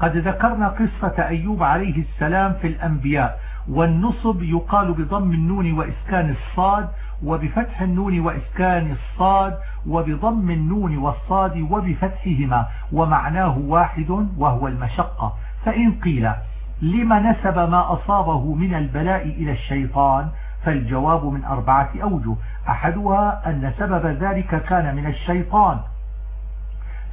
قد ذكرنا قصة أيوب عليه السلام في الأنبياء والنصب يقال بضم النون وإسكان الصاد وبفتح النون وإسكان الصاد وبضم النون والصاد وبفتحهما ومعناه واحد وهو المشقة. فإن قيل لما نسب ما أصابه من البلاء إلى الشيطان فالجواب من أربعة أوجه. أحدها أن سبب ذلك كان من الشيطان.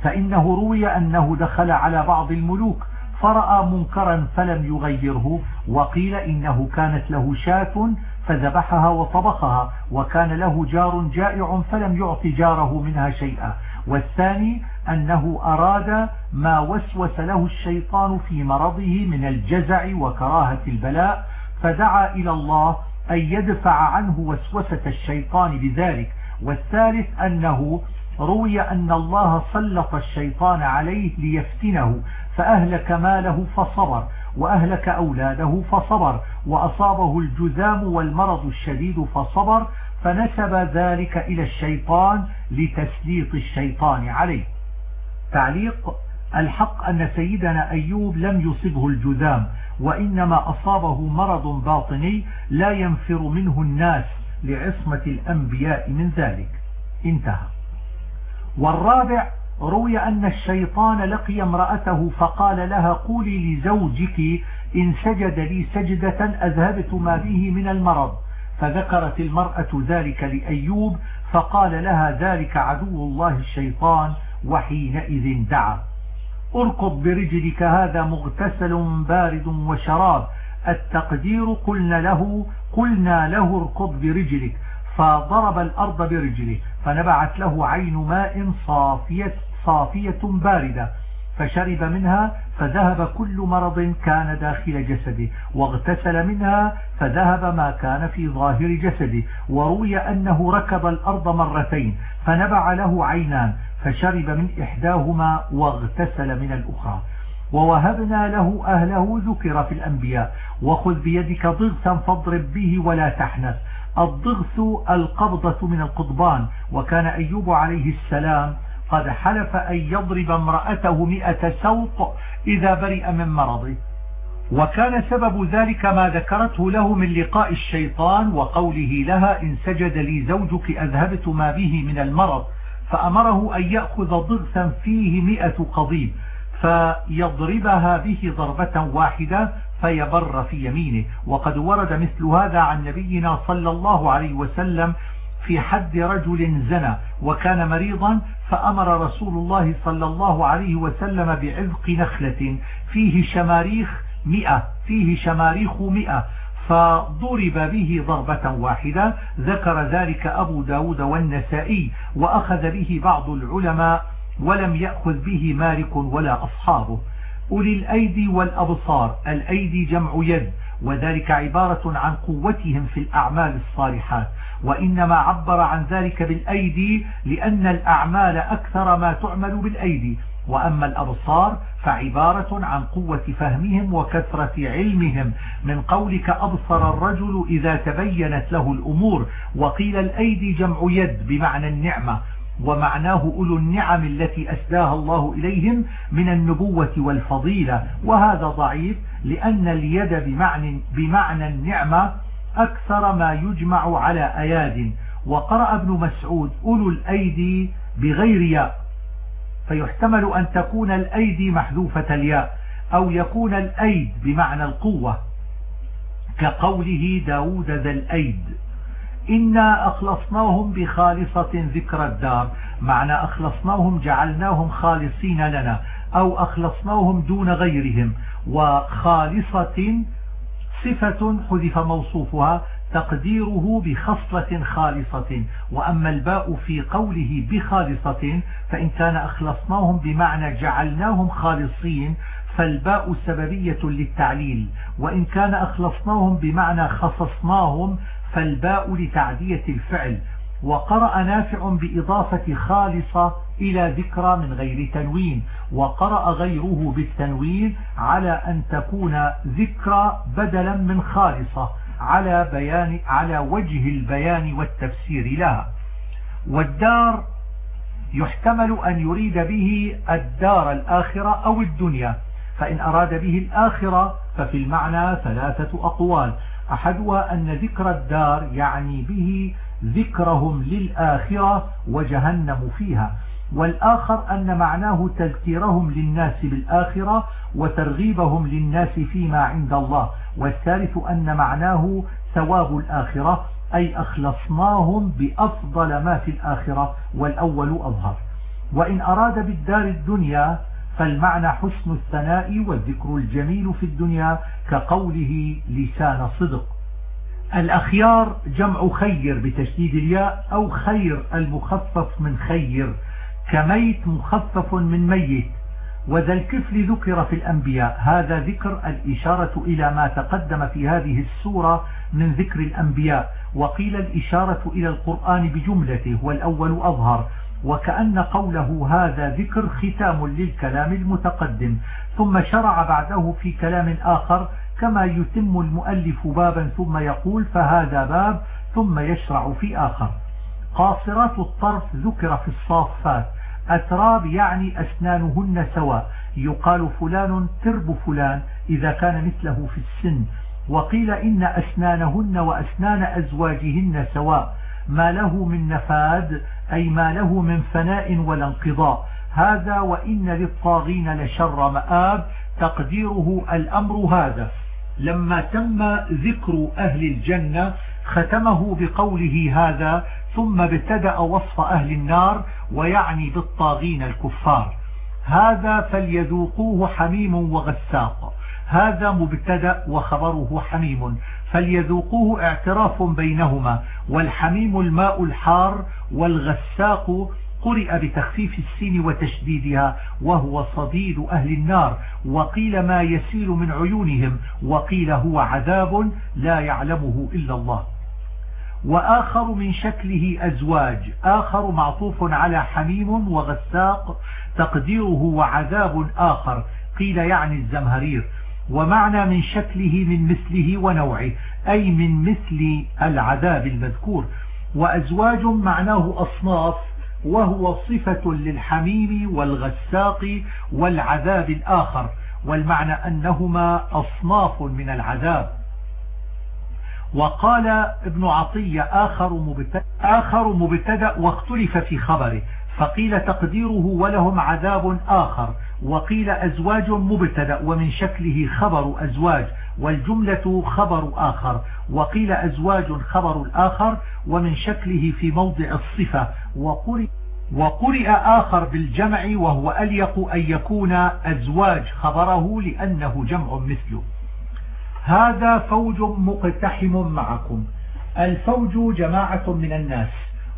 فإنه روي أنه دخل على بعض الملوك فرأى منكرا فلم يغيره وقيل إنه كانت له شاة فذبحها وطبخها وكان له جار جائع فلم يعط جاره منها شيئا. والثاني أنه أراد ما وسوس له الشيطان في مرضه من الجزع وكراهة البلاء فدعا إلى الله أن يدفع عنه وسوسة الشيطان بذلك. والثالث أنه روي أن الله سلط الشيطان عليه ليفتنه فأهلك ماله فصبر وأهلك أولاده فصبر وأصابه الجذام والمرض الشديد فصبر فنسب ذلك إلى الشيطان لتسليط الشيطان عليه. تعليق الحق أن سيدنا أيوب لم يصبه الجذام وإنما أصابه مرض باطني لا ينفر منه الناس لعصمة الأنبياء من ذلك. انتهى. والرابع روي أن الشيطان لقي امرأته فقال لها قولي لزوجك إن سجد لي سجدة أذهبت ما به من المرض. فذكرت المرأة ذلك لأيوب فقال لها ذلك عدو الله الشيطان وحينئذ دعا. اركض برجلك هذا مغتسل بارد وشراب. التقدير قلنا له قلنا له اركض برجلك. فضرب الأرض برجله فنبعت له عين ماء صافية, صافية باردة. فشرب منها فذهب كل مرض كان داخل جسده. واغتسل منها فذهب ما كان في ظاهر جسده. وروي أنه ركب الأرض مرتين فنبع له عينان فشرب من إحداهما واغتسل من الأخرى. ووهبنا له أهله ذكر في الأنبياء. وخذ بيدك ضغثا فاضرب به ولا تحنث. الضغث القبضة من القضبان. وكان أيوب عليه السلام قد حلف أن يضرب امرأته مئة سوط إذا برئ من مرضه. وكان سبب ذلك ما ذكرته له من لقاء الشيطان وقوله لها إن سجد لي زوجك أذهبت ما به من المرض فأمره أن يأخذ ضغثا فيه مئة قضيب فيضربها به ضربة واحدة فيبر في يمينه. وقد ورد مثل هذا عن نبينا صلى الله عليه وسلم في حد رجل زنى وكان مريضا فأمر رسول الله صلى الله عليه وسلم بعذق نخلة فيه شماريخ مئة فيه شماريخ مئة فضرب به ضربة واحدة. ذكر ذلك أبو داود والنسائي وأخذ به بعض العلماء ولم يأخذ به مالك ولا أصحابه. أولي الأيدي والأبصار الأيدي جمع يد وذلك عبارة عن قوتهم في الأعمال الصالحات. وإنما عبر عن ذلك بالأيدي لأن الأعمال أكثر ما تعمل بالأيدي. وأما الأبصار فعبارة عن قوة فهمهم وكثرة علمهم. من قولك أبصر الرجل إذا تبينت له الأمور وقيل الأيدي جمع يد بمعنى النعمة. ومعناه أولو النعم التي أسداها الله إليهم من النبوة والفضيلة. وهذا ضعيف لأن اليد بمعنى, بمعنى النعمة أكثر ما يجمع على أياد. وقرأ ابن مسعود أولو الأيدي بغير ياء. فيحتمل أن تكون الأيدي محذوفة الياء أو يكون الأيد بمعنى القوة. كقوله داود ذا الأيد. إنا أخلصناهم بخالصة ذكر الدار. معنى أخلصناهم جعلناهم خالصين لنا أو أخلصناهم دون غيرهم. وخالصة صفة حذف موصوفها تقديره بخصلة خالصة. وأما الباء في قوله بخالصة فإن كان أخلصناهم بمعنى جعلناهم خالصين فالباء سببية للتعليل. وإن كان أخلصناهم بمعنى خصصناهم فالباء لتعدية الفعل. وقرأ نافع بإضافة خالصة إلى ذكرى من غير تنوين وقرأ غيره بالتنوين على أن تكون ذكرى بدلا من خالصة على بيان على وجه البيان والتفسير لها. والدار يحتمل أن يريد به الدار الآخرة أو الدنيا فإن أراد به الآخرة ففي المعنى ثلاثة أقوال. أحدها أن ذكر الدار يعني به ذكرهم للآخرة وجهنم فيها. والآخر أن معناه تذكيرهم للناس بالآخرة وترغيبهم للناس فيما عند الله. والثالث أن معناه ثواب الآخرة أي أخلصناهم بأفضل ما في الآخرة والأول أظهر. وإن أراد بالدار الدنيا فالمعنى حسن الثناء والذكر الجميل في الدنيا كقوله لسان صدق. الأخيار جمع خير بتشديد الياء أو خير المخفف من خير كميت مخفف من ميت وذا الكفل ذكر في الأنبياء. هذا ذكر الإشارة إلى ما تقدم في هذه السورة من ذكر الأنبياء وقيل الإشارة إلى القرآن بجملته والأول أظهر وكأن قوله هذا ذكر ختام للكلام المتقدم ثم شرع بعده في كلام آخر كما يتم المؤلف بابا ثم يقول فهذا باب ثم يشرع في آخر. قاصرات الطرف ذكر في الصافات. أتراب يعني أسنانهن سواء. يقال فلان ترب فلان إذا كان مثله في السن. وقيل إن أسنانهن وأسنان أزواجهن سواء. ما له من نفاد أي ما له من فناء ولا انقضاء. هذا وإن للطاغين لشر مآب. تقديره الأمر هذا. لما تم ذكر أهل الجنة ختمه بقوله هذا ثم ابتدأ وصف أهل النار ويعني بالطاغين الكفار. هذا فليذوقوه حميم وغساق. هذا مبتدأ وخبره حميم. فليذوقوه اعتراف بينهما. والحميم الماء الحار والغساق قرئ بتخفيف السين وتشديدها وهو صديد أهل النار وقيل ما يسيل من عيونهم وقيل هو عذاب لا يعلمه إلا الله. وآخر من شكله أزواج آخر معطوف على حميم وغساق تقديره وعذاب آخر قيل يعني الزمهرير. ومعنى من شكله من مثله ونوعه أي من مثل العذاب المذكور. وأزواج معناه أصناف وهو صفة للحميم والغساق والعذاب الآخر والمعنى أنهما أصناف من العذاب. وقال ابن عطية آخر مبتدأ, آخر مبتدأ واختلف في خبره فقيل تقديره ولهم عذاب آخر وقيل أزواج مبتدأ ومن شكله خبر أزواج. والجملة خبر آخر. وقيل أزواج خبر الآخر ومن شكله في موضع الصفة. وقرئ وقرئ آخر بالجمع وهو أليق أن يكون أزواج خبره لأنه جمع مثله. هذا فوج مقتحم معكم. الفوج جماعة من الناس.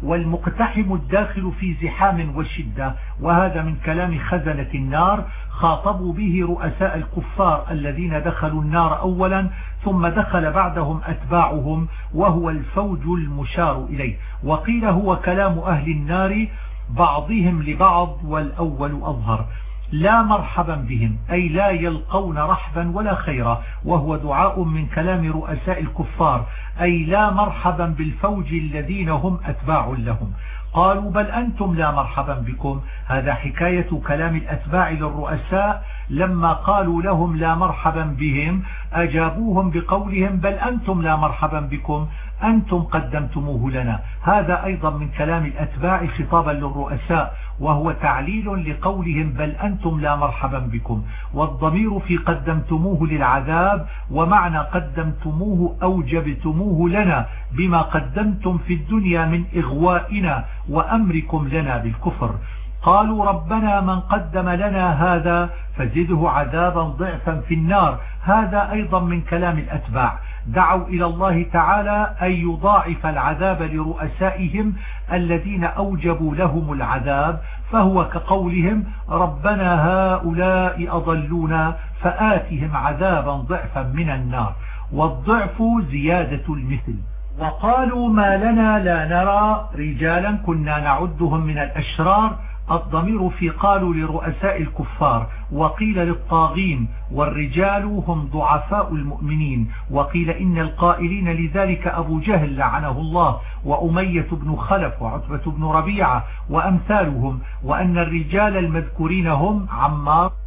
والمقتحم الداخل في زحام وشدة وهذا من كلام خزنة النار خاطبوا به رؤساء الكفار الذين دخلوا النار أولا ثم دخل بعدهم أتباعهم وهو الفوج المشار إليه. وقيل هو كلام أهل النار بعضهم لبعض والأول أظهر. لا مرحبا بهم أي لا يلقون رحبا ولا خيرا وهو دعاء من كلام رؤساء الكفار أي لا مرحبا بالفوج الذين هم أتباع لهم. قالوا بل أنتم لا مرحبا بكم. هذا حكاية كلام الأتباع للرؤساء. لما قالوا لهم لا مرحبا بهم أجابوهم بقولهم بل أنتم لا مرحبا بكم أنتم قدمتموه لنا. هذا أيضا من كلام الأتباع خطابا للرؤساء. وهو تعليل لقولهم بل أنتم لا مرحبا بكم والضمير في قدمتموه للعذاب ومعنى قدمتموه أوجبتموه لنا بما قدمتم في الدنيا من إغوائنا وأمركم لنا بالكفر. قالوا ربنا من قدم لنا هذا فزده عذابا ضعفا في النار. هذا أيضا من كلام الأتباع. دعوا إلى الله تعالى أن يضاعف العذاب لرؤسائهم الذين أوجبوا لهم العذاب فهو كقولهم ربنا هؤلاء أضلونا فآتهم عذابا ضعفا من النار. والضعف زيادة المثل. وقالوا ما لنا لا نرى. رجالا كنا نعدهم من الأشرار. الضمير في قالوا لرؤساء الكفار. وقيل للطاغين والرجال هم ضعفاء المؤمنين وقيل إن القائلين لذلك أبو جهل لعنه الله وأمية بن خلف وعتبة بن ربيعة وأمثالهم وأن الرجال المذكورين هم عمار